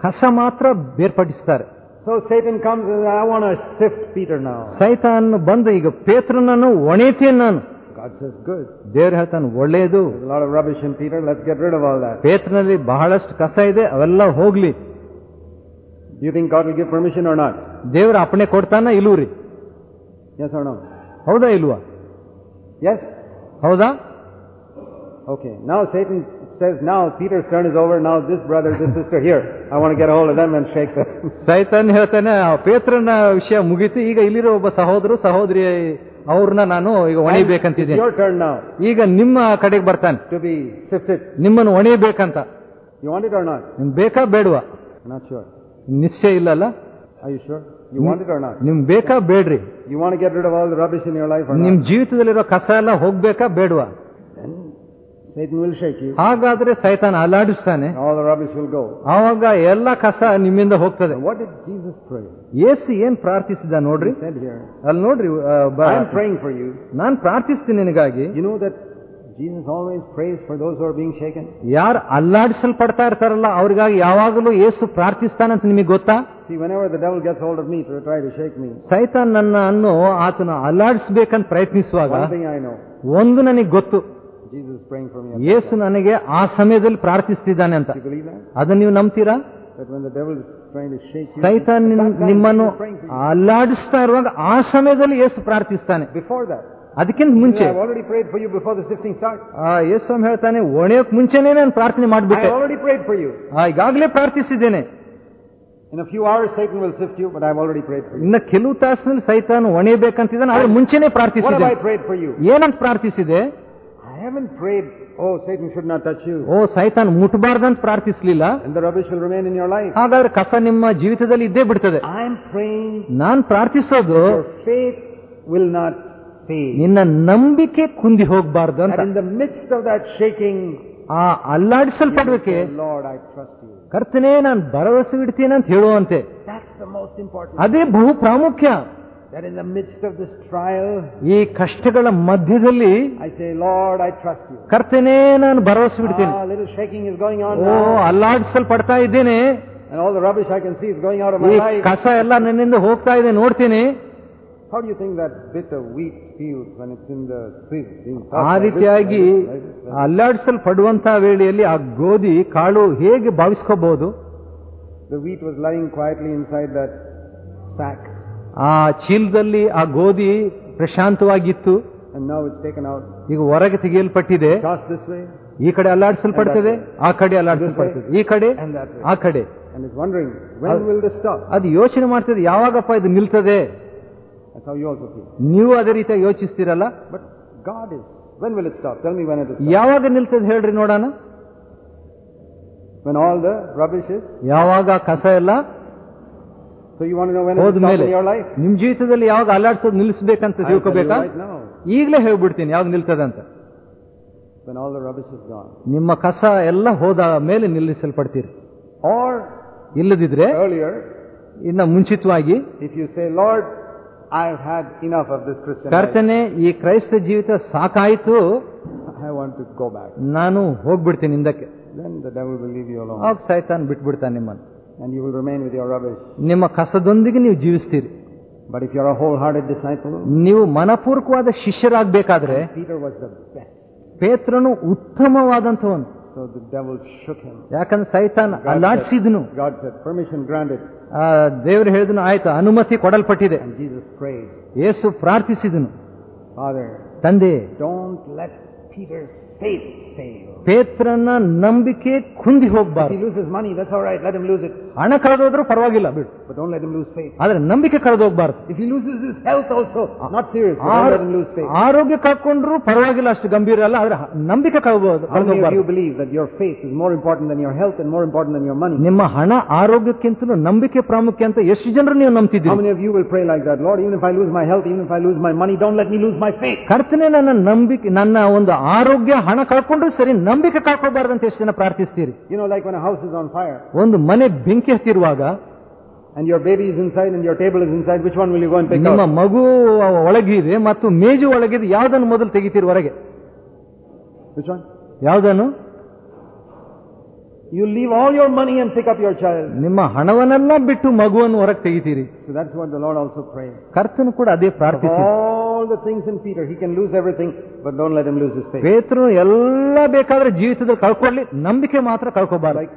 ಕಸ ಮಾತ್ರ ಬೇರ್ಪಡಿಸ್ತಾರೆ. So Satan comes and says, I want to sift Peter now. ಸೈತಾನ್ ಬಂದು ಈಗ ಪೇತ್ರನನ್ನು ಒಣೆತೀನಿ ನಾನು God says, good. ದೇವ್ರು ಹೇಳ್ತಾನೆ ಒಳ್ಳೆಯದು There's a lot of rubbish in Peter. Let's get rid of all that. ಪೇತ್ರನಲ್ಲಿ ಬಹಳಷ್ಟು ಕಸ ಇದೆ ಅವೆಲ್ಲ ಹೋಗ್ಲಿ Do you think God will give permission or not? ದೇವ್ರ ಅಪ್ಪಣೆ ಕೊಡ್ತಾನ ಇಲ್ಲೂರಿ Yes or no? ಹೌದಾ ಇಲ್ವಾ Yes? ಹೌದಾ okay now Satan says now Peter turn is over now this brother this sister here I want to get a hold of them and shake them Satan ಹೇಳ್ತಾನೆ ಪೀಟರ್ನ ವಿಷಯ ಮುಗಿತು ಈಗ ಇಲ್ಲಿರೋ ಒಬ್ಬ ಸಹೋದರು ಸಹೋದರಿ ಅವ್ರನ್ನ ನಾನು ಈಗ ವಣೀಬೇಕು ಅಂತಿದ್ದೀನಿ ಯೋಚಣ್ಣ ಈಗ ನಿಮ್ಮ ಕಡೆಗೆ ಬರ್ತಾನೆ. ಟು ಬಿ ಸಿಫ್ಟೆಡ್ ನಿಮ್ಮನ್ನು ವಣೀಬೇಕು ಅಂತ ಯು ವಾಂಟ್ ಟು ಟ್ ನೋ ನೀನು ಬೇಕಾ ಬೇಡವಾ? ನಾಟ್ ಶೂರ್ ನಿಶ್ಚಯ ಇಲ್ಲಲ್ಲ? Are you sure you want to ಅಣ್ಣಾ ನಿಮ ಬೇಕಾ ಬೇಡ್ರಿ. You want to get rid of all the rubbish in your life ನಿಮ್ಮ ಜೀವಿತದಲ್ಲಿರೋ ಕಸ ಎಲ್ಲ ಹೋಗಬೇಕಾ ಬೇಡವಾ? Satan will shake you. ಹಾಗಾದ್ರೆ ಸೈತಾನ್ ಅಲ್ಲಾಡಿಸ್ತಾನೆ All the rubbish will go. ಆವಾಗ ಎಲ್ಲ ಕಸ ನಿಮ್ಮಿಂದ ಹೋಗ್ತದೆ What did Jesus pray? ಯೇಸು ಏನ್ ಪ್ರಾರ್ಥಿಸಿದ ನೋಡ್ರಿ He said here, ಅಲ್ಲಿ ನೋಡ್ರಿ ಆ, ಬ- I am praying for you. ನಾನ್ ಪ್ರಾರ್ಥಿಸ್ತೀನಿ ನಿನಗಾಗಿ You know that Jesus always prays for those who are being shaken? ಯಾರು ಅಲ್ಲಾಡಿಸಲ್ಪಡ್ತಾ ಇರ್ತಾರಲ್ಲ ಅವರಿಗಾಗಿ ಯಾವಾಗಲೂ ಯೇಸು ಪ್ರಾರ್ಥಿಸ್ತಾನಂತ ನಿಮಗೆ ಗೊತ್ತಾ See, whenever the devil gets hold of me to try to shake me, ಸೈತಾನ್ ನನ್ನ ಅನ್ನು ಆತನ ಅಲ್ಲಾಡಿಸ್ಬೇಕಂತ ಪ್ರಯತ್ನಿಸುವಾಗ one thing I know, ಒಂದು ನನಗೆ ಗೊತ್ತು ಯೇಸು ನನಗೆ ಆ ಸಮಯದಲ್ಲಿ ಪ್ರಾರ್ಥಿಸ್ತಿದ್ದಾನೆ ಅಂತ? ಅದನ್ನ ನೀವು ನಂಬ್ತೀರಾ ಸೈತಾನ್ ನಿಮ್ಮನ್ನು. ಅಲ್ಲಾಡಿಸ್ತಾ ಇರುವಾಗ ಆ ಸಮಯದಲ್ಲಿ ಯೇಸು ಪ್ರಾರ್ಥಿಸ್ತಾನೆ ಅದಕ್ಕಿಂತ ಮುಂಚೆ ಯೇಸು ಸ್ವಾಮಿ ಹೇಳ್ತಾನೆ ಒಣೆಯೋಕ್ ಮುಂಚೆನೇ ನಾನು ಪ್ರಾರ್ಥನೆ ಮಾಡಬೇಕು ಮಾಡ್ಬಿಟ್ಟೆ ಈಗಾಗಲೇ ಪ್ರಾರ್ಥಿಸಿದ್ದೇನೆ In a few hours, Satan will sift you, but I've already prayed for you. ಇನ್ನ ಕೆಲವು ತಾಸಿನಲ್ಲಿ ಸೈತಾನ್ ಒಣೆಯಬೇಕಂತಿದ್ದಾನೆ ಆದ್ರೆ ಮುಂಚೆನೆ What have ಪ್ರಾರ್ಥಿಸಿದೆ I prayed for you? ಏನಂತ ಪ್ರಾರ್ಥಿಸಿದೆ haven't prayed, oh, Satan should not touch you. O ಸೈತಾನ್ ಮುಟ್ಬಾರ್ದಂತ ಪ್ರಾರ್ಥಿಸ್ಲಿಲ್ಲ And the rubbish will remain in your life. ಹಾಗಾದ್ರೆ ಕಸ ನಿಮ್ಮ ಜೀವಿತದಲ್ಲಿ ಇದ್ದೇ ಬಿಡ್ತದೆ am praying non ಪ್ರಾರ್ಥಿಸೋದು your faith will not fail. ನಿನ್ನ ನಂಬಿಕೆ ಕುಂದಿ ಹೋಗ್ಬಾರ್ದು ಅಂತ in the midst of that shaking, ಆ ಅಲ್ಲಾಡಿಸಲ್ಪಡಬೇಕೆ say, Lord, I trust you. ಕರ್ತನೆ ನಾನು ಭರವಸೆ ಇಡ್ತೀನಿ ಅಂತ ಹೇಳುವಂತೆ That's the most important. ಅದೇ ಬಹು ಪ್ರಾಮುಖ್ಯ That in the midst of this trial, ಈ ಕಷ್ಟಗಳ ಮಧ್ಯದಲ್ಲಿ I say, Lord, I trust you. ಕರ್ತನೆ ನಾನು ಭರವಸೆ ಬಿಡ್ತೀನಿ a little shaking is going on ಓ. ಅಲ್ಲಾಡಿಸಲ್ಪಡ್ತಾ ಇದ್ದೇನೆ And all the rubbish I can see is going out of my life. ಕಸ ಎಲ್ಲ ನನ್ನಿಂದ ಹೋಗ್ತಾ ಇದೆ ನೋಡ್ತೀನಿ How do you think that bit of wheat feels when it's in the sieve being tossed ಆ ರೀತಿಯಾಗಿ? ಅಲ್ಲಾಡಿಸಲ್ಪಡುವಂತಹ ವೇಳೆಯಲ್ಲಿ ಆ ಗೋಧಿ ಕಾಳು ಹೇಗೆ ಭಾವಿಸ್ಕೋಬಹುದು The wheat was lying quietly inside that sack, ಆ ಚೀಲದಲ್ಲಿ ಆ ಗೋಧಿ ಪ್ರಶಾಂತವಾಗಿತ್ತು. ಈಗ ಹೊರಗೆ ತೆಗೆಯಲ್ಪಟ್ಟಿದೆ. ಈ ಕಡೆ ಅಲ್ಲಾಡಿಸಲ್ಪಡ್ತದೆ ಆ ಕಡೆ ಅಲ್ಲಾಡಿಸಲ್ಪಡ್ತದೆ. ಈ ಕಡೆ ಆ ಕಡೆ. ಅದು ಯೋಚನೆ ಮಾಡ್ತದೆ ಯಾವಾಗಪ್ಪ ಇದು ನಿಲ್ತದೆ? ನೀವು ಅದೇ ರೀತಿ ಯೋಚಿಸ್ತೀರಲ್ಲ? But God is when will it tell ಯಾವಾಗ ನಿಲ್ತದೆ ಹೇಳ್ರಿ ನೋಡೋಣ. When all the rubbish is ಯಾವಾಗ ಕಸ ಎಲ್ಲ ಸೊ ನಿಮ್ ಜೀವಿತದಲ್ಲಿ ಯಾವಾಗ ಅಲರ್ಟ್ಸ್ ನಿಲ್ಲಿಸಬೇಕಂತ ತಿಳ್ಕೊಬೇಕಾ? ಈಗಲೇ ಹೇಳ್ಬಿಡ್ತೀನಿ ಯಾವಾಗ ನಿಲ್ತದೆ ಅಂತ ನಿಮ್ಮ ಕಸ ಎಲ್ಲ ಹೋದ ಮೇಲೆ ನಿಲ್ಲಿಸಲ್ಪಡ್ತೀರಿ. ಇಲ್ಲದಿದ್ರೆ ಇನ್ನ ಮುಂಚಿತವಾಗಿ if you say Lord I had enough this Christian ಕರ್ತನೆ ಈ ಕ್ರೈಸ್ತ ಜೀವಿತ ಸಾಕಾಯಿತು. I want to go back ನಾನು ಹೋಗ್ಬಿಡ್ತೀನಿ ಹಿಂದಕ್ಕೆ. ಸಾಯ್ತಾನು ಬಿಟ್ಬಿಡ್ತಾನೆ ನಿಮ್ಮನ್ನು. and you will remain with your rubbish. ನಿಮ್ಮ ಕಸದೊಂದಿಗೆ ನೀವು ಜೀವಿಸ್ತೀರಿ But if you're a wholehearted disciple, ನೀವು ಮನಪೂರ್ವಕವಾದ ಶಿಷ್ಯರಾಗಬೇಕಾದ್ರೆ Peter was the best. ಪೇತ್ರನು ಉತ್ತಮವಾದಂಥವನು So the devil shook him. ಯಾಕಂದ್ರೆ ಸೈತಾನ್ God ಅಲ್ಲಾಡಿಸಿದನು said, God said, permission granted. ಆ, ದೇವರು ಹೇಳಿದನು ಆಯ್ತು ಅನುಮತಿ ಕೊಡಲ್ಪಟ್ಟಿದೆ And Jesus prayed, ಯೇಸು ಪ್ರಾರ್ಥಿಸಿದನು Father, ತಂದೆ don't let Peter's faith fail. ಪೇತ್ರನ ನಂಬಿಕೆ ಕುಂದಿ If ಹೋಗ್ಬಾರ್ದು he loses money, that's all right. Let him lose it. ಹಣ ಕಳೆದೋದ್ರೂ ಪರವಾಗಿಲ್ಲ ಬಿಡು But don't let him lose faith. ಆದ್ರೆ ನಂಬಿಕೆ ಕಳೆದೋಗ್ಬಾರ್ದು If he loses his health also, not serious. but Don't let him lose faith. ಆರೋಗ್ಯ ಕಳ್ಕೊಂಡ್ರು ಪರವಾಗಿಲ್ಲ ಅಷ್ಟು ಗಂಭೀರ ಅಲ್ಲ ಆದ್ರೆ ಹ- ನಂಬಿಕೆ ಕಳ್ಬೋದು How many of you ಕಳೆದೋಗ್ಬಾರ್ದು believe that your faith is more important than your health and more important than your money? ನಿಮ್ಮ ಹಣ ಆರೋಗ್ಯಕ್ಕಿಂತಲೂ ನಂಬಿಕೆ ಪ್ರಾಮುಖ್ಯ ಅಂತ ಎಷ್ಟು ಜನರು ನೀವು How ನಂಬ್ತಿದ್ದೀರಿ many of you will pray like that? Lord, even if I lose my health, even if I lose my money, don't let me lose my faith. ಕರ್ತನೆ ನನ್ನ ನಂಬಿಕೆ ನನ್ನ ಒಂದು ಆರೋಗ್ಯ ಹಣ ಕಳ್ಕೊಂಡ್ರು ಸರಿ ನಂಬಿಕೆ ಕಳ್ಕೊಬಾರ್ದು ಅಂತ ಎಷ್ಟು ಜನ ಪ್ರಾರ್ಥಿಸ್ತೀರಿ You know, like when a house is on fire ಒಂದು ಮನೆ ಬೆಂಕಿ ಹತ್ತಿರುವಾಗ and your baby is inside and your table is inside, which one will you go and pick ನಿಮ್ಮ up? ಮಗು ಒಳಗಿದೆ ಮತ್ತು ಮೇಜು ಒಳಗಿದೆ ಯಾವುದನ್ನು ಮೊದಲು ತೆಗಿತೀರಿ ಹೊರಗೆ Which one? ಯಾವ್ದನ್ನು You leave all your money and pick up your child. ನಿಮ್ಮ ಹಣವನ್ನೆಲ್ಲ ಬಿಟ್ಟು ಮಗುವನ್ನು ಹೊರಗೆ ತೆಗಿತೀರಿ So that's what the Lord also prayed. ಕರ್ತನು ಕೂಡ ಅದೇ Of ಪ್ರಾರ್ಥಿಸಿ all the things in Peter, he can lose everything, but don't let him lose his faith. ಪೇತ್ರನು ಎಲ್ಲ ಬೇಕಾದ್ರೆ ಜೀವಿತದಲ್ಲಿ ಕಳ್ಕೊಳ್ಳಿ ನಂಬಿಕೆ ಮಾತ್ರ ಕಳ್ಕೊಬಾರ್ದು Like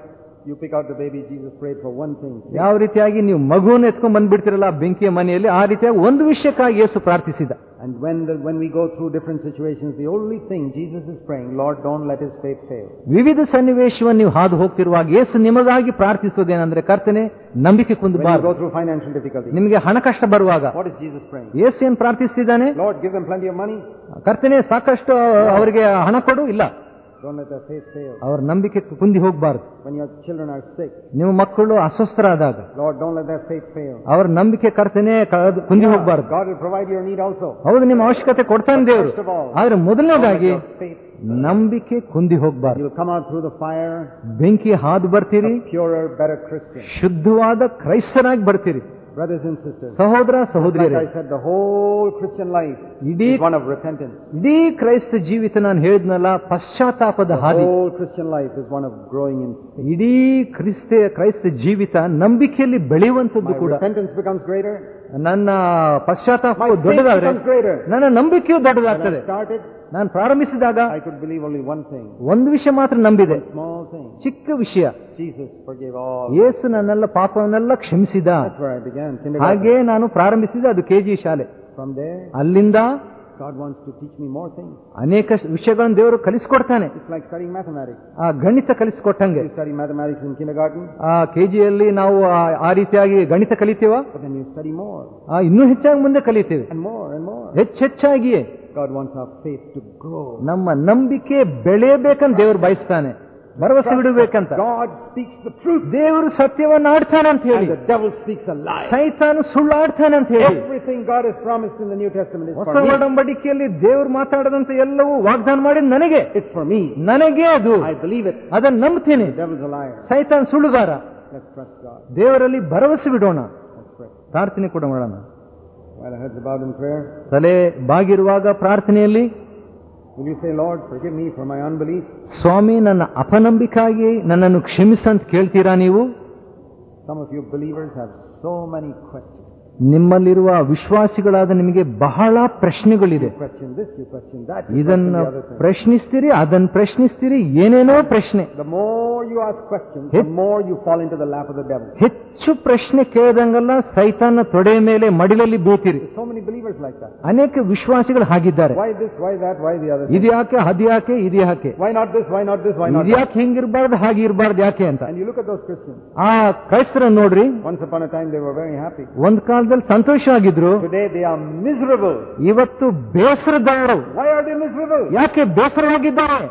you pick out the baby Jesus prayed for one thing ಯಾವ ರೀತಿಯಾಗಿ ನೀವು ಮಗುವನ್ನು ಎತ್ಕೊಂಡ್ ಬಂದ್ಬಿಡ್ತಿರಲ್ಲ ಬೆಂಕಿಯ ಮನೆಯಲ್ಲಿ ಆ ರೀತಿಯ ಒಂದು ವಿಷಯಕ್ಕಾಗಿ ಯೇಸು ಪ್ರಾರ್ಥಿಸಿದ. And when when we go through different situation the only thing Jesus is praying Lord don't let his faith fail ವಿವಿಧ ಸನ್ನಿವೇಶವನ್ನು ನೀವು ಹಾದು ಹೋಗ್ತಿರುವಾಗ ಯೇಸು ನಿಮಗಾಗಿ ಪ್ರಾರ್ಥಿಸುವುದೇನೆಂದ್ರೆ ಕರ್ತನೆ ನಂಬಿಕೆ ಕುಂದು ಬಾರ್ ಗೋ ಥ್ರೂ ಫೈನಾನ್ಷಿಯಲ್ ಡಿಫಿಕಲ್ಟಿ ನಿಮಗೆ ಹಣ ಕಷ್ಟ ಬರುವಾಗ ವಾಟ್ ಇಸ್ ಜೀಸಸ್ ಪ್ರೇಯಿಂಗ್ ಯೇಸು ಏನು ಪ್ರಾರ್ಥಿಸುತ್ತಿದ್ದಾನೆ ಲಾರ್ಡ್ ಗಿವ್ ಮನಿ ಕರ್ತನೆ ಸಾಕಷ್ಟು ಅವರಿಗೆ ಹಣ ಕೊಡು ಇಲ್ಲ. ಅವರ ನಂಬಿಕೆ ಕುಂದಿ ಹೋಗಬಾರದು. ನಿಮ್ಮ ಮಕ್ಕಳು ಅಸ್ವಸ್ಥರಾದಾಗ ಡಾಟ್ ಅವ್ರ ನಂಬಿಕೆ ಕರ್ತನೆ ಕುಂದಿ ಹೋಗಬಾರದು. ಪ್ರೊವೈಡ್ ಹೌದು ನಿಮ್ಮ ಅವಶ್ಯಕತೆ ಕೊಡ್ತಾನೆ ದೇವರು. ಆದ್ರೆ ಮೊದಲನೇದಾಗಿ ನಂಬಿಕೆ ಕುಂದಿ ಹೋಗಬಾರ್ದು. ಕಮ್ ತ್ರೂ ದ ಬೆಂಕಿ ಹಾದು ಬರ್ತೀರಿ. ಶುದ್ಧವಾದ ಕ್ರೈಸ್ತರಾಗಿ ಬರ್ತೀರಿ. Brothers and sisters, ಸಹೋದರ like ಸಹೋದರಿಯರೇ I said, the whole Christian life ಇಡೀ is one of repentance. ಇಡೀ ಕ್ರೈಸ್ತ ಜೀವಿತ ನಾನು ಹೇಳಿದ್ನಲ್ಲ ಪಶ್ಚಾತ್ತಾಪದ The ಹಾದಿ whole Christian life is one of growing in faith. ಇಡೀ ಕ್ರಿಸ್ತ ಕ್ರೈಸ್ತ ಜೀವಿತ ನಂಬಿಕೆಯಲ್ಲಿ ಬೆಳೆಯುವಂಥದ್ದು My ಕೂಡ repentance becomes greater. ನನ್ನ ಪಶ್ಚಾತ್ತಾಪ My faith ದೊಡ್ಡದಾದ್ರೆ becomes greater. ನನ್ನ ನಂಬಿಕೆಯು When ದೊಡ್ಡದಾಗ್ತದೆ I started, ನಾನು ಪ್ರಾರಂಭಿಸಿದಾಗ I could believe only one thing ಒಂದು ವಿಷಯ ಮಾತ್ರ ನಂಬಿದೆ. ಸ್ಮಾಲ್ ಥಿಂಗ್ ಚಿಕ್ಕ ವಿಷಯ. ಜೀಸಸ್ ಯೇಸು ನನ್ನೆಲ್ಲ ಪಾಪವನ್ನೆಲ್ಲ ಕ್ಷಮಿಸಿದ. ದಟ್ಸ್ ಹಾಗೆ ನಾನು ಪ್ರಾರಂಭಿಸಿದೆ ಅದು ಕೆಜಿ ಶಾಲೆ. ಫ್ರಮ್ ದೇ ಅಲ್ಲಿಂದ God wants to teach me more thing ಅನೇಕ ವಿಷಯಗಳನ್ನು ದೇವರು ಕಲಿಸಿಕೊಡ್ತಾನೆ. ಇಟ್ಸ್ ಲೈಕ್ ಸ್ಟಡಿಂಗ್ ಮ್ಯಾಥಮ್ಯಾಟಿಕ್ಸ್ ಆ ಗಣಿತ ಕಲಿಸಿಕೊಟ್ಟಂಗೆ. ಆ ಕೆಜಿಯಲ್ಲಿ ನಾವು ಆ ರೀತಿಯಾಗಿ ಗಣಿತ ಕಲಿತೇವಾ? ಸ್ಟಡಿ ಇನ್ನೂ ಹೆಚ್ಚಾಗಿ ಮುಂದೆ ಕಲಿತೇವೆ. ಹೆಚ್ಚೆಚ್ಚಾಗಿಯೇ God wants our faith to grow. ನಮ್ಮ ನಂಬಿಕೆ ಬೆಳೆಯಬೇಕಂತ ದೇವರು ಬಯಸ್ತಾನೆ ಭರವಸೆ ಬಿಡಬೇಕಂತ God speaks the truth, ದೇವರು ಸತ್ಯವನ್ನು ಆಡ್ತಾನೆ ಅಂತ ಹೇಳಿ double speaks devil speaks a lie. ಸೈತಾನು ಸುಳ್ಳಾಡ್ತಾನೆ ಅಂತ ಹೇಳಿ Everything God has promised in the New Testament is ಹೊಸ for me. ಒಡಂಬಡಿಕೆಯಲ್ಲಿ ದೇವರು ಮಾತಾಡದಂತ ಎಲ್ಲವೂ ವಾಗ್ದಾನ ಮಾಡಿ ನನಗೆ It's for me. ನನಗೆ ಅದು I believe it. ಅದನ್ನ ನಂಬ್ತೀನಿ The devil's a liar. ಸೈತಾನ್ ಸುಳ್ಳುಗಾರ Let's trust God. ದೇವರಲ್ಲಿ ಭರವಸೆ ಬಿಡೋಣ. ಪ್ರಾರ್ಥನೆ ಕೂಡ ಮಾಡೋಣ ತಲೆ ಬಾಗಿರುವಾಗ ಪ್ರಾರ್ಥನೆಯಲ್ಲಿ ಮೀ ಸ್ವಾಮಿ ನನ್ನ ಅಪನಂಬಿಕಾಗಿ ನನ್ನನ್ನು ಕ್ಷಮಿಸಂತ ಅಂತ ಕೇಳ್ತೀರಾ ನೀವು? Some of you believers have so many questions ನಿಮ್ಮಲ್ಲಿರುವ ವಿಶ್ವಾಸಿಗಳಾದ ನಿಮಗೆ ಬಹಳ ಪ್ರಶ್ನೆಗಳಿದೆ. ಇದನ್ನ ಪ್ರಶ್ನಿಸ್ತೀರಿ ಅದನ್ನ ಪ್ರಶ್ನಿಸ್ತೀರಿ ಏನೇನೋ ಪ್ರಶ್ನೆ. ಹೆಚ್ಚು ಪ್ರಶ್ನೆ ಕೇಳದಂಗಲ್ಲ ಸೈತಾನ ತೊಡೆ ಮೇಲೆ ಮಡಿಲಲ್ಲಿ ಬೀತೀರಿ ಅನೇಕ ವಿಶ್ವಾಸಿಗಳು ಹಾಗಿದ್ದಾರೆ. ಇದು ಯಾಕೆ ಅದು ಯಾಕೆ ಇದು ಯಾಕೆ? Why not this why not this why ಯಾಕೆ ಹಿಂಗಿರಬಾರ್ದು ಹಾಗೆ ಯಾಕೆ ಅಂತ. ಆ ಕ್ರೈಸ್ತರ ನೋಡ್ರಿ. ಒಂದ್ ಕಾಲ ಕಾಲದಲ್ಲಿ ಸಂತೋಷವಾಗಿದ್ರು टुडे ದೇ ಇವತ್ತು ಬೇಸರದವರು. ಯಾಕೆ ಬೇಸರವಾಗಿದ್ದಾರೆ?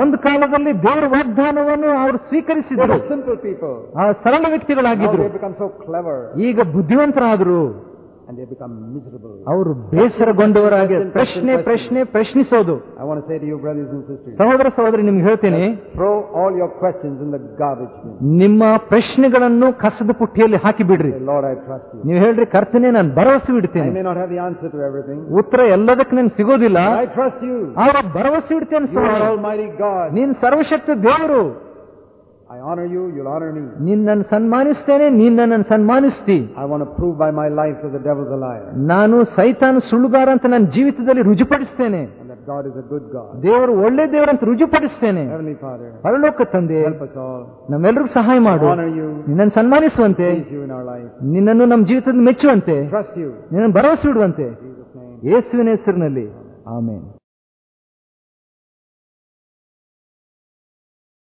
ಒಂದು ಕಾಲದಲ್ಲಿ ದೇವರ ವಾಗ್ದಾನವನ್ನು ಅವರು ಸ್ವೀಕರಿಸಿದ್ರು. The ಪೀಪಲ್ ಸರಳ ವ್ಯಕ್ತಿಗಳಾಗಿದ್ದರು ಈಗ ಬುದ್ಧಿವಂತರಾದರು. And they become miserable. ಅವರು ಬೇಸರಗೊಂಡವರಾಗಿ ಪ್ರಶ್ನೆ ಪ್ರಶ್ನೆ ಪ್ರಶ್ನಿಸೋದು I want to say to you, brothers and sisters, ಸಹೋದರ ಸಹೋದರಿ ನಿಮ್ಗೆ ಹೇಳ್ತೀನಿ throw all your questions in the garbage bin. ನಿಮ್ಮ ಪ್ರಶ್ನೆಗಳನ್ನು ಕಸದ ಪುಟ್ಟಿಯಲ್ಲಿ ಹಾಕಿ ಬಿಡ್ರಿ bidri Lord, I trust you. ನೀವು ಹೇಳ್ರಿ ಕರ್ತನೆ ನಾನು ಭರವಸೆ I may not have the answer to everything, ಉತ್ತರ ಎಲ್ಲದಕ್ಕೆ ನನ್ಗೆ ಸಿಗೋದಿಲ್ಲ I trust you. ಆಗ ಭರವಸೆ ಇಡ್ತೇನೆ nin ಸರ್ವಶಕ್ತ ದೇವರು I honour you you honour me ನಿನ್ನನ್ನು ಸನ್ಮಾನಿಸ್ತೇನೆ ಸನ್ಮಾನಿಸ್ತೀ. ಸನ್ಮಾನಿಸ್ತಿ I want prove by my life the devil the liar ನಾನು ಸೈತಾನ ಸುಳ್ಳುಗಾರ ಅಂತ ನನ್ನ ಜೀವಿತದಲ್ಲಿ ರುಜುಪಡಿಸ್ತೇನೆ. God is a good God ದೇವರು ಒಳ್ಳೆ ದೇವರಂತ ರುಜುಪಡಿಸ್ತೇನೆ. ಪರಲೋಕ ತಂದೆ ನಮ್ಮೆಲ್ಲರಿಗೂ ಸಹಾಯ ಮಾಡು. ನಿನ್ನನ್ನು ಸನ್ಮಾನಿಸುವಂತೆ. ನಿನ್ನನ್ನು ನಮ್ಮ ಜೀವಿತದಲ್ಲಿ ಮೆಚ್ಚುವಂತೆ. ನಿನ್ನನ್ನು ಭರವಸೆ ಇಡುವಂತೆ. ಯೇಸುವಿನ ಹೆಸರಿನಲ್ಲಿ. ಆಮೇನ್.